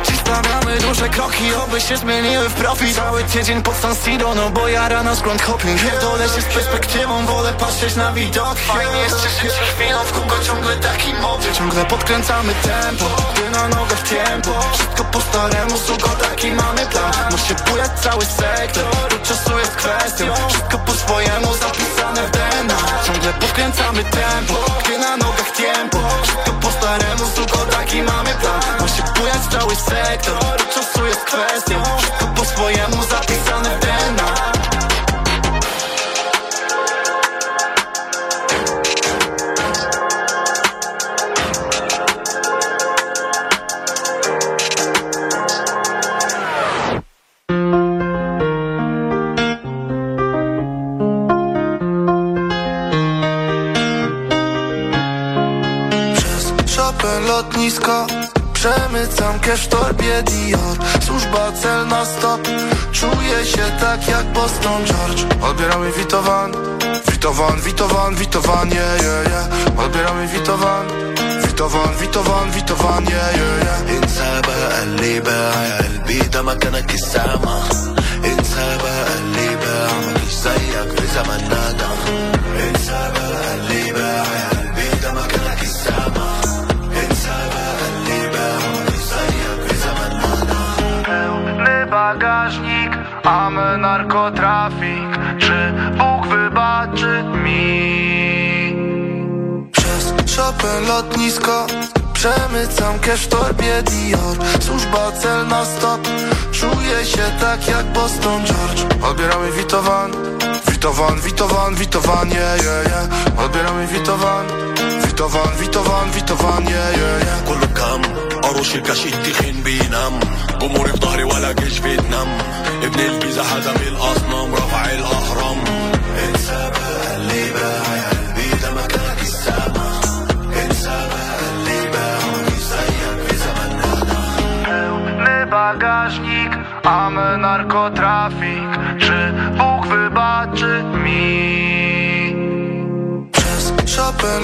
Dziś stawiamy duże kroki, oby się zmieniły w profit. Cały tydzień pod San Siro, no bo ja rano z ground hopping. Pierdolę się z perspektywą, wolę patrzeć na widoki. Fajnie jest cieszyć się chwilą, w kółko ciągle taki motyw. Ciągle podkręcamy tempo, gdy na nogach ciempo. Wszystko po staremu, suko taki mamy plan. Musi się bujać cały sektor, to czasu jest kwestią. Wszystko po swojemu zapisane w DNA Ciągle podkręcamy tempo, gdy na nogach tempo Wszystko po staremu, suko taki mamy plan. Ma się cały sektor, to czasu jest kwestią Wszystko po swojemu zapisane w DNA Przemycam cash w torbie Dior Służba celna stop Czuję się tak jak Boston George Odbieramy witowan Witowan, witowan, witowan, yeah, yeah, yeah Odbieramy witowan Witowan, witowan, witowan, yeah, yeah, yeah انسى بقى اللي باع يا قلبي ده مكانك السما انسى بقى اللي باع مفيش زيك في زماننا ده انسى بقى اللي bagażnik, a my narkotrafik. Czy Bóg wybaczy mi? Przez szopę lotnisko Przemycam cash w torbie Dior. Służba celna stop. Czuję się tak jak Boston George. Odbieramy witowan Witowan, witowan, witowanie yeah, yeah, yeah. Odbieramy witowan. Witowan, witowan, witowan, yeah, yeah, yeah. كله كام قروش الكاش التخين بينام. جمهوري في ظهري ولا جيش فيتنام. ابن الجيزة هزم الأصنام رفع الأهرام.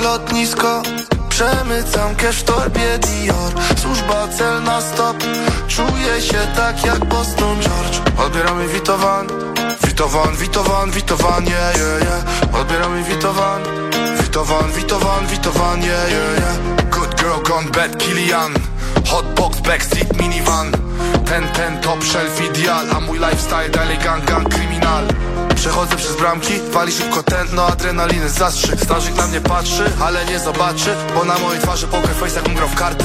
Lotnisko. Przemycam cash w torbie Dior. Służba celna stop. Czuję się tak jak Boston George. Odbieramy witowan. Witowan, witowan, witowan, yeah, yeah, yeah. Odbieramy witowan. Witowan, witowan, witowan, yeah, yeah, yeah. Good girl gone bad, Kilian Hotbox, backseat, minivan. Ten, ten, top shelf, ideal. A mój lifestyle, dalej gang, gang, kryminal Przechodzę przez bramki, wali szybko tętno Adrenaliny, zastrzyk, strażnik na mnie patrzy Ale nie zobaczy, bo na mojej twarzy poker face jakbym grał w karty.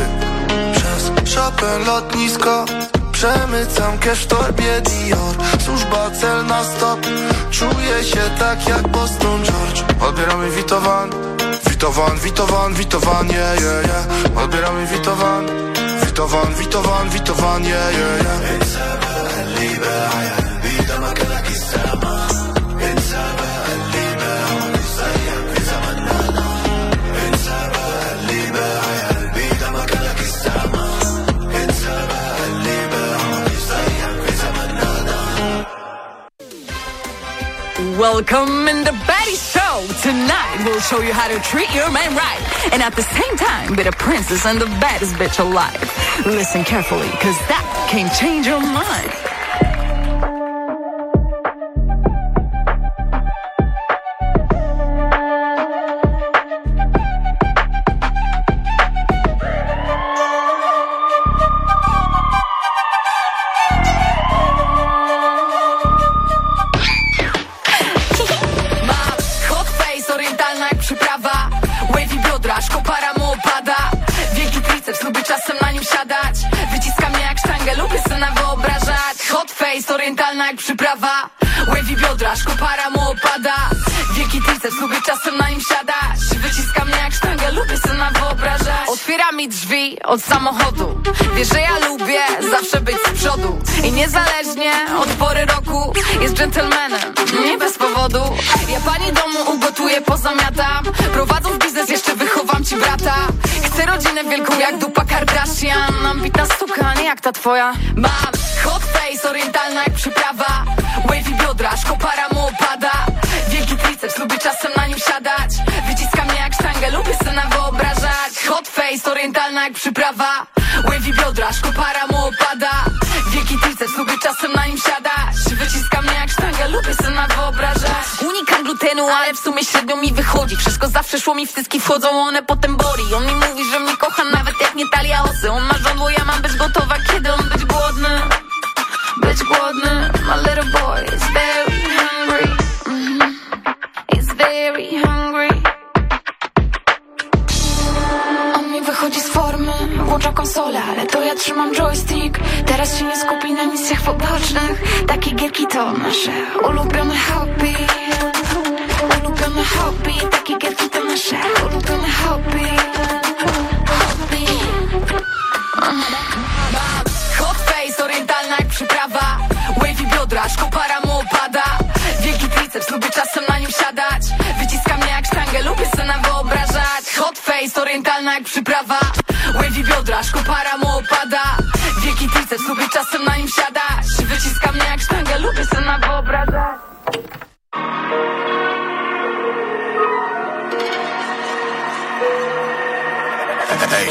Przez Chopin lotnisko Przemycam cash w torbie Dior. Służba celna stop Czuję się tak jak Boston George. Odbieramy witowan Witowan, witowan, witowan, yeah, yeah, yeah. Odbieramy witowan Witowan, witowan, witowan, yeah, yeah, yeah Welcome in the Betty Show. Tonight we'll show you how to treat your man right. And at the same time, be the princess and the baddest bitch alive. Listen carefully, cause that can change your mind. Face, orientalna jak przyprawa. Wavy biodra, szkopara mu opada. Wielki triceps, lubię czasem na nim siadać. Wyciska mnie jak sztangę, lubię sobie wyobrażać. Otwiera mi drzwi od samochodu. Wie, że ja lubię zawsze być z przodu. I niezależnie od pory roku Jest dżentelmenem, nie bez powodu. Ja pani domu ugotuję, pozamiatam. Prowadząc biznes jeszcze wychowam ci brata Chcę rodzinę wielką jak dupa Kardashian. Ambitna stuka, nie jak ta twoja. Mam hot face, orientalna jak przyprawa. Wavy biodra, szkopara mu opada. Wielki triceps, lubię czasem na nim siadać. Wyciska mnie jak sztangę, lubię sobie wyobrażać. Hot face, orientalna jak przyprawa. Wavy biodra, szkopara mu opada. Wielki triceps, lubię czasem na nim siadać. Wyciska mnie jak sztangę, lubię sobie wyobrażać Ale w sumie średnio mi wychodzi. Wszystko zawsze szło mi w cycki, wchodzą one potem boli. On mi mówi, że mnie kocha nawet jak nie talia osy. On ma żądło, ja mam być gotowa, kiedy on być głodny. Być głodny, my little boy is very hungry. Mhm. He's very hungry. On mi wychodzi z formy, włącza konsolę, ale to ja trzymam joystick. Teraz się nie skupi na misjach pobocznych. Takie gierki to nasze ulubione hobby Ulubione hobby, takie gierki to nasze. Ulubione hobby. Hobby Hot face, orientalna jak przyprawa. Wavy biodra, szkopara mu opada. Wielki triceps, lubię czasem na nim siadać. Wyciska mnie jak sztangę, lubię sobie wyobrażać. Hot face, orientalna jak przyprawa. Wavy biodra, szkopara mu opada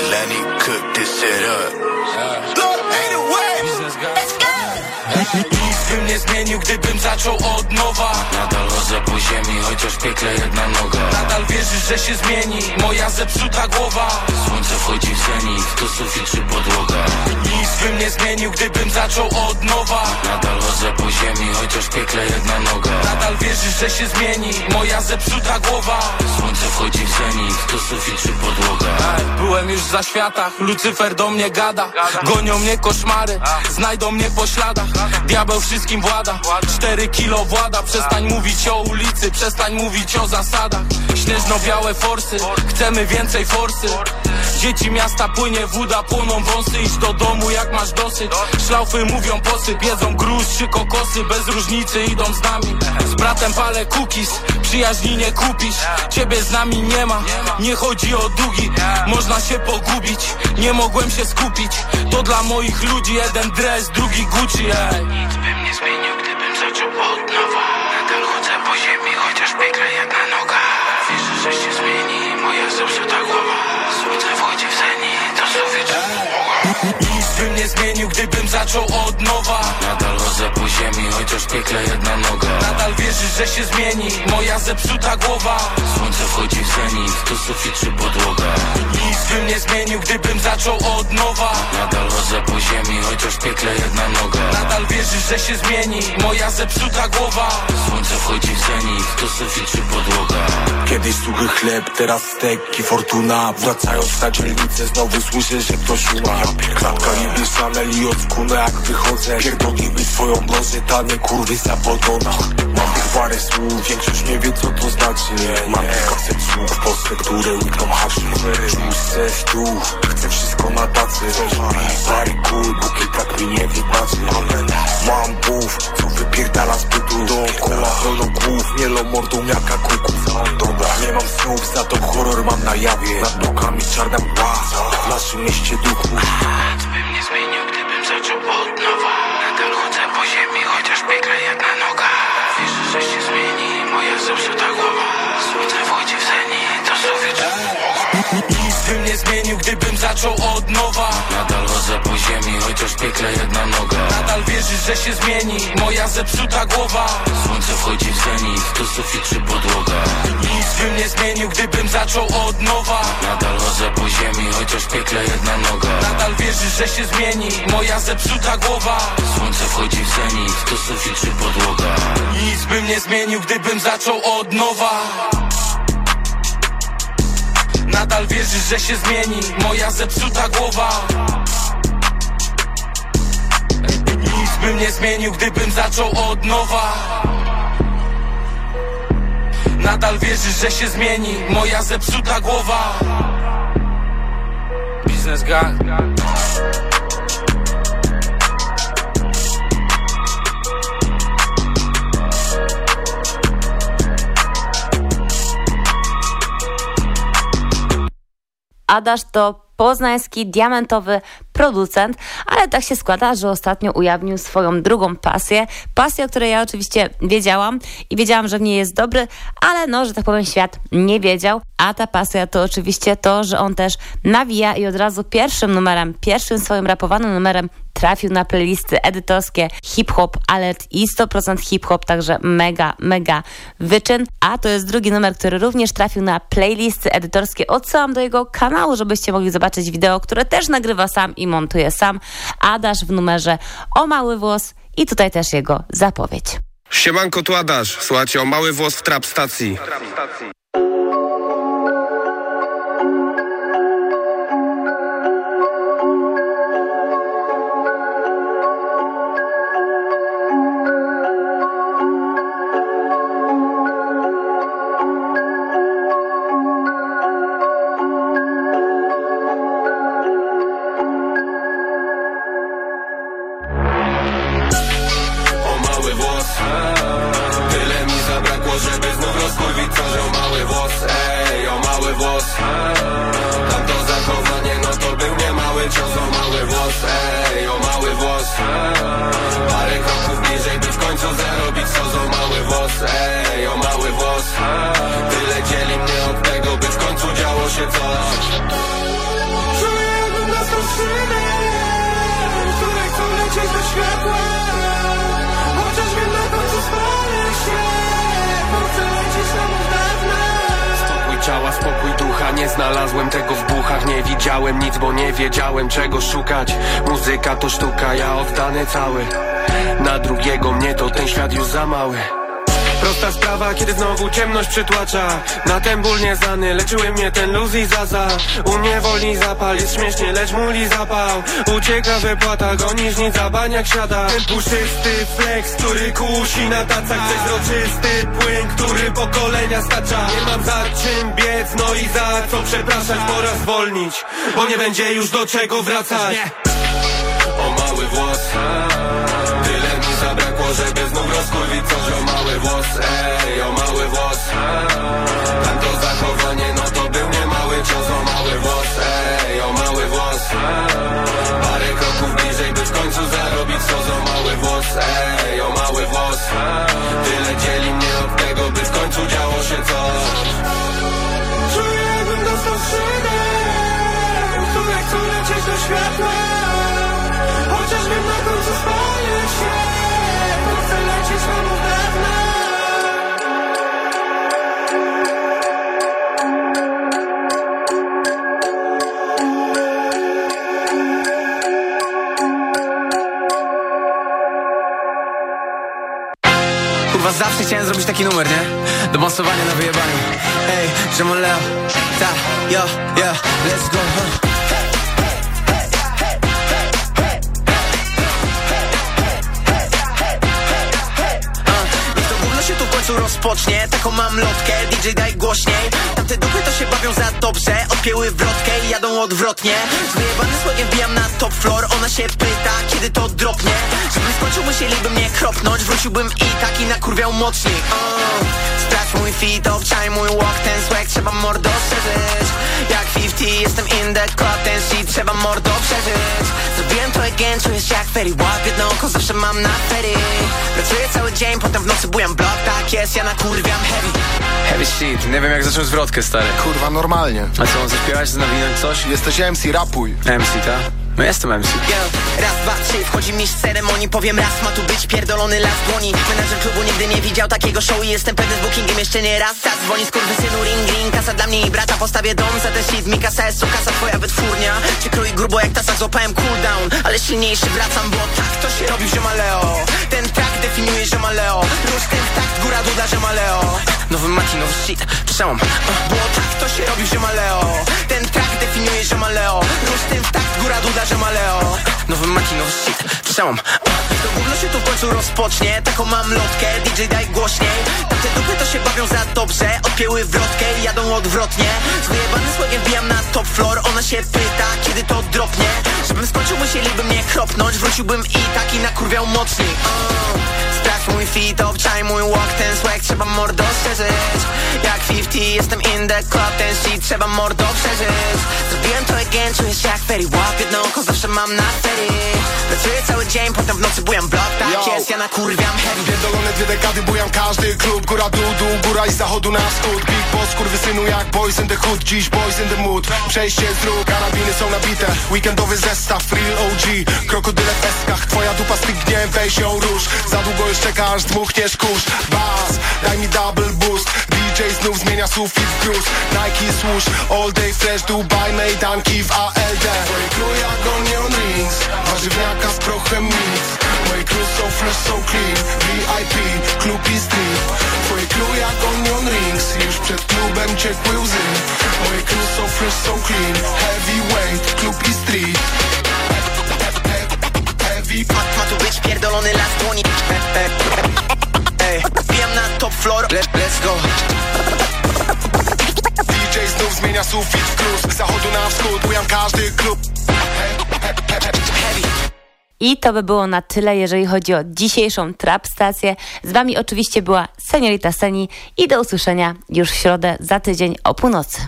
Hey Lenny, cook this shit up. Zmienił, gdybym zaczął od nowa. Nadal chodzę po ziemi, chociaż piekle jedna noga. Nadal wierzysz, że się zmieni moja zepsuta głowa. Słońce wchodzi w zenit, to sufit czy podłoga? Nic bym nie zmienił, gdybym zaczął od nowa. Nadal chodzę po ziemi, chociaż piekle jedna noga. Nadal wierzysz, że się zmieni moja zepsuta głowa. Słońce wchodzi w zenit, to sufit czy podłoga? Byłem już za światach, Lucyfer do mnie gada. Gonią mnie koszmary, znajdą mnie po śladach. Diabeł wszystkim włada, cztery kilo włada Przestań mówić o ulicy, przestań mówić o zasadach. Śnieżno-białe forsy, chcemy więcej forsy. Dzieci miasta płynie woda, płoną wąsy Idź do domu jak masz dosyć. Szlaufy mówią posyp, jedzą grusz czy kokosy Bez różnicy idą z nami. Z bratem palę cookies, przyjaźni nie kupisz Ciebie z nami nie ma, nie chodzi o długi Można się pogubić, nie mogłem się skupić. To dla moich ludzi jeden dres, drugi Gucci ej. Nic bym nie zmienił, zaczął od nowa. Nadal chodzę po ziemi, chociaż piekle jedna noga. Wierzę, że się zmieni moja zepsuta głowa. Słońce wchodzi w zenit, to sobie Nic bym nie zmienił, gdybym zaczął od nowa. Nadal chodzę po ziemi, chociaż piekle jedna noga. Nadal wierzysz, że się zmieni moja zepsuta głowa. Słońce wchodzi w zenit, to sufit czy podłoga. Nic bym nie zmienił, gdybym zaczął od nowa. Nadal chodzę po ziemi, chociaż piekle jedna Wierzysz, że się zmieni? Moja zepsuta głowa. Słońce wchodzi w zenit, to sufit czy podłoga Kiedyś suchy chleb, teraz stek i fortuna. Wracając na dzielnicę znowu słyszę, że ktoś umarł. Klatka niby Chanel i ockuna jak wychodzę. Pierdolimy swoją blozę, tanie kurwy za podona Mam tych parę słów, większość nie wie co to znaczy. Mam kilkaset słów, postę, które łykną haszy Czuć chcę w dół, chcę wszystko na tacy. Parę kul, póki tak mi nie wybaczy. Mam buf, co wypierdala z bytu Dookoła pełno głów, mielo mordą jaka kuku Dobra, nie mam snów, za to horror mam na jawie. Nad blokami czarna mgła, w naszym mieście duchu. Nic bym nie zmienił, gdybym zaczął od nowa. Nadal chodzę po ziemi, chociaż piekle jedna noga Wierzę, że się zmieni moja zepsuta głowa. Słońce wchodzi w sobie Nic bym nie zmienił, gdybym zaczął od nowa. Nadal chodzę po ziemi, chociaż piekle jedna noga. Nadal wierzysz, że się zmieni moja zepsuta głowa. Słońce wchodzi w zenit, to sufit czy podłoga? Nic bym nie zmienił, gdybym zaczął od nowa. Nadal chodzę po ziemi, chociaż piekle jedna noga. Nadal wierzysz, że się zmieni moja zepsuta głowa. Słońce wchodzi w zenit, to sufit czy podłoga? Nic bym nie zmienił, gdybym zaczął od nowa Nadal wierzysz, że się zmieni. Moja zepsuta głowa. Nic bym nie zmienił, gdybym zaczął od nowa. Nadal wierzysz, że się zmieni. Moja zepsuta głowa. Biznes gang Adasz to poznański diamentowy producent, ale tak się składa, że ostatnio ujawnił swoją drugą pasję. Pasję, o której ja oczywiście wiedziałam i wiedziałam, że w niej jest dobry, ale no, że tak powiem, świat nie wiedział. A ta pasja to oczywiście to, że on też nawija i od razu pierwszym numerem, pierwszym swoim rapowanym numerem trafił na playlisty edytorskie hip-hop alert i 100% hip-hop, także mega, mega wyczyn. A to jest drugi numer, który również trafił na playlisty edytorskie. Odsyłam do jego kanału, żebyście mogli zobaczyć wideo, które też nagrywa sam i montuje sam. Adasz w numerze o mały włos i tutaj też jego zapowiedź. Siemanko, tu Adasz. Słuchajcie o mały włos w trap stacji. Ej, o mały włos Tyle dzieli mnie od tego, by w końcu działo się coś. Czuję jakbym dostał szybę W której chcą lecieć do światła. Chociaż wiem na końcu spalę się Bo chcę lecieć mów dawna. Spokój ciała, spokój ducha Nie znalazłem tego w buchach. Nie widziałem nic, bo nie wiedziałem czego szukać. Muzyka to sztuka, ja oddany cały. Na drugiego mnie to ten świat już za mały Prosta sprawa, kiedy znowu ciemność przytłacza. Na ten ból nieznany leczyły mnie ten luz i zaza. U mnie wolni zapal, jest śmiesznie, lecz muli zapał. Ucieka wypłata, gonisz nic, zabaniak siada. Ten puszysty flex, który kusi na tacach. Przezroczysty płyn, który pokolenia stacza. Nie mam za czym biec, no i za co przepraszać. Pora zwolnić, bo nie będzie już do czego wracać. O mały włos żeby znów rozkurwić coś O mały włos, ej, o mały włos. Tamto zachowanie, no to był nie mały cios. O mały włos, ej, o mały włos. Parę kroków bliżej, by w końcu zarobić sos O mały włos, ej, o mały włos. Tyle dzieli mnie od tego, by w końcu działo się coś. Czuję, jakbym dostał skrzynek Które chcą lecieć do światła Kurwa, zawsze chciałem zrobić taki numer, nie? Do na wyjebaniu Ej, Jamon Leo Ta, yo, yo, let's go, huh? Rozpocznie Taką mam lotkę, DJ daj głośniej. Tamte dupy to się bawią za dobrze Odpięły wrotkę i jadą odwrotnie. Z wyjebanym słogiem wbijam na top floor Ona się pyta, kiedy to dropnie. Żebym skończył musieliby mnie kropnąć Wróciłbym i tak i nakurwiał mocniej. Uh, Sprawdź mój fit, obczaj mój walk Ten swag trzeba mordo przeżyć 50 jestem in the club Ten shit trzeba mordo przeżyć Zrobiłem to again, czuję się jak Ferry Walk jedno oko zawsze mam na ferry Pracuję cały dzień, potem w nocy bujam blok Tak jest, ja nakurwiam heavy Heavy shit, nie wiem jak zacząć zwrotkę, stary. Kurwa, normalnie. A co, mam zaśpiewać, nawinąć coś? Jesteś MC, rapuj. MC, ta? No jestem MC. Yo, raz, dwa, trzy, wchodzi mistrz ceremonii. Powiem raz, ma tu być pierdolony las dłoni. Menadżer klubu nigdy nie widział takiego show I jestem pewny z bookingiem jeszcze nie raz. Tak dzwoni synu ring, ring. Kasa dla mnie i brata, postawię dom. Za ten shit Mi kasa jest, kasa twoja wytwórnia. Cię kroi grubo jak tasa, złapałem cooldown. Ale silniejszy wracam, bo tak to się robi, że maleo Ten track definiuje, że maleo Rusz ten takt, góra duda, że maleo Nowy maki, nowy shit, przełom Bo tak to się robi, że maleo Ten track definiuje, że maleo Rusz ten takt, góra duda, że maleo Nowy maki, nowy shit, przełom To gówno się tu w końcu rozpocznie. Taką mam lotkę, DJ daj głośniej. Tamte dupy to się bawią za dobrze. Odpięły wrotkę i jadą odwrotnie. Z wyjebanym słogiem wbijam na top floor. Ona się pyta, kiedy to dropnie. Żebym skończył musieliby mnie kropnąć. Wróciłbym i tak i nakurwiał mocniej. Uh, Sprawdź mój fit, obczaj mój walk Ten swag trzeba mordo szerzyć Jak 50 jestem in the club Ten shit trzeba mordo przeżyć. Zrobiłem to again, czuję się jak Ferry Walk Jedno oko zawsze mam na ferie Pracuję cały dzień, potem w nocy bujam blok Tak Yo. jest, ja nakurwiam heavy. Pierdolone dwie dekady, bujam każdy klub. Góra, dół, dół, góra i z zachodu na wschód. Big boss, kurwy synu jak boys in the hood. Dziś boys in the mood. Przejście z dróg, karabiny są nabite. Weekendowy zestaw, real OG Krokodyle w eskach, twoja dupa stygnie Weź ją róż, za długo już czekasz Dmuchniesz kurz, bas Daj mi double boost DJ znów zmienia sufit w gruz Nike swoosh, all day fresh Dubai, Mejdanki w ALD Twoje crew jak onion rings Warzywniaka z prochem mix Moje crew są fresh, są clean VIP, klub i street Twoje crew jak onion rings Już przed klubem ciekły łzy Moje crew są fresh, są clean Heavyweight, klub i street Heavy Ma, ma tu być pierdolony las dłoni zmienia sufit Z zachodu na wschód, bujam każdy klub I to by było na tyle, jeżeli chodzi o dzisiejszą Trap Stację. Z Wami oczywiście była Seniorita Seni i do usłyszenia już w środę za tydzień o północy.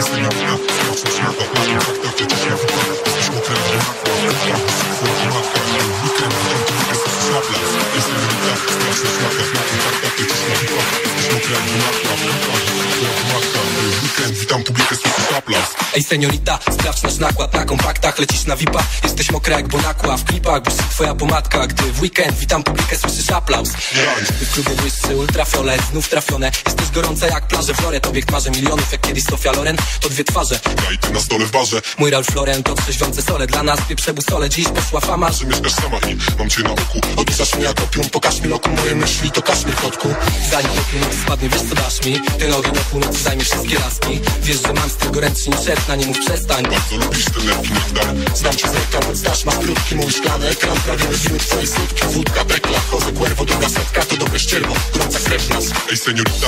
Publikę z Saplas Ej seniorita, sprawdź nasz nakład na kompaktach Lecisz na VIP-a, jesteś mokra jak bonakła W klipach błyszczy twoja pomadka. Gdy w weekend witam publikę, słyszysz aplauz. Ty w klubie błyszczy ultrafiolet, znów trafione. Jesteś gorąca jak plaże w Loret Obiekt marzy milionów jak kiedyś Sofia Loren. To dwie twarze. Ja i ty na stole w barze. Mój Ralph Lauren to trzeźwiące sole Dla nas pieprze busole, dziś poszła fama. Że mieszkasz sama? I mam cię na oku. Odrzucasz mnie jak opium, pokaż mi loku Moje myśli. To kaszmir kotku. Zanim spadnie, wiesz co dasz mi? Ty nogi do północy zajmie wszystkie laski. Wiesz, że mam z tego ręcznik szepna, nie mów przestań. Bardzo lubisz ten lepki nektar Znam cię z ręka, znasz, masz krótki mój szklany ekran. Prawie minut twojej słodki, wódka, tekla Chodzę, cuervo, druga setka, to dobre ścierwo Gorąca krew nas. Ej seniorita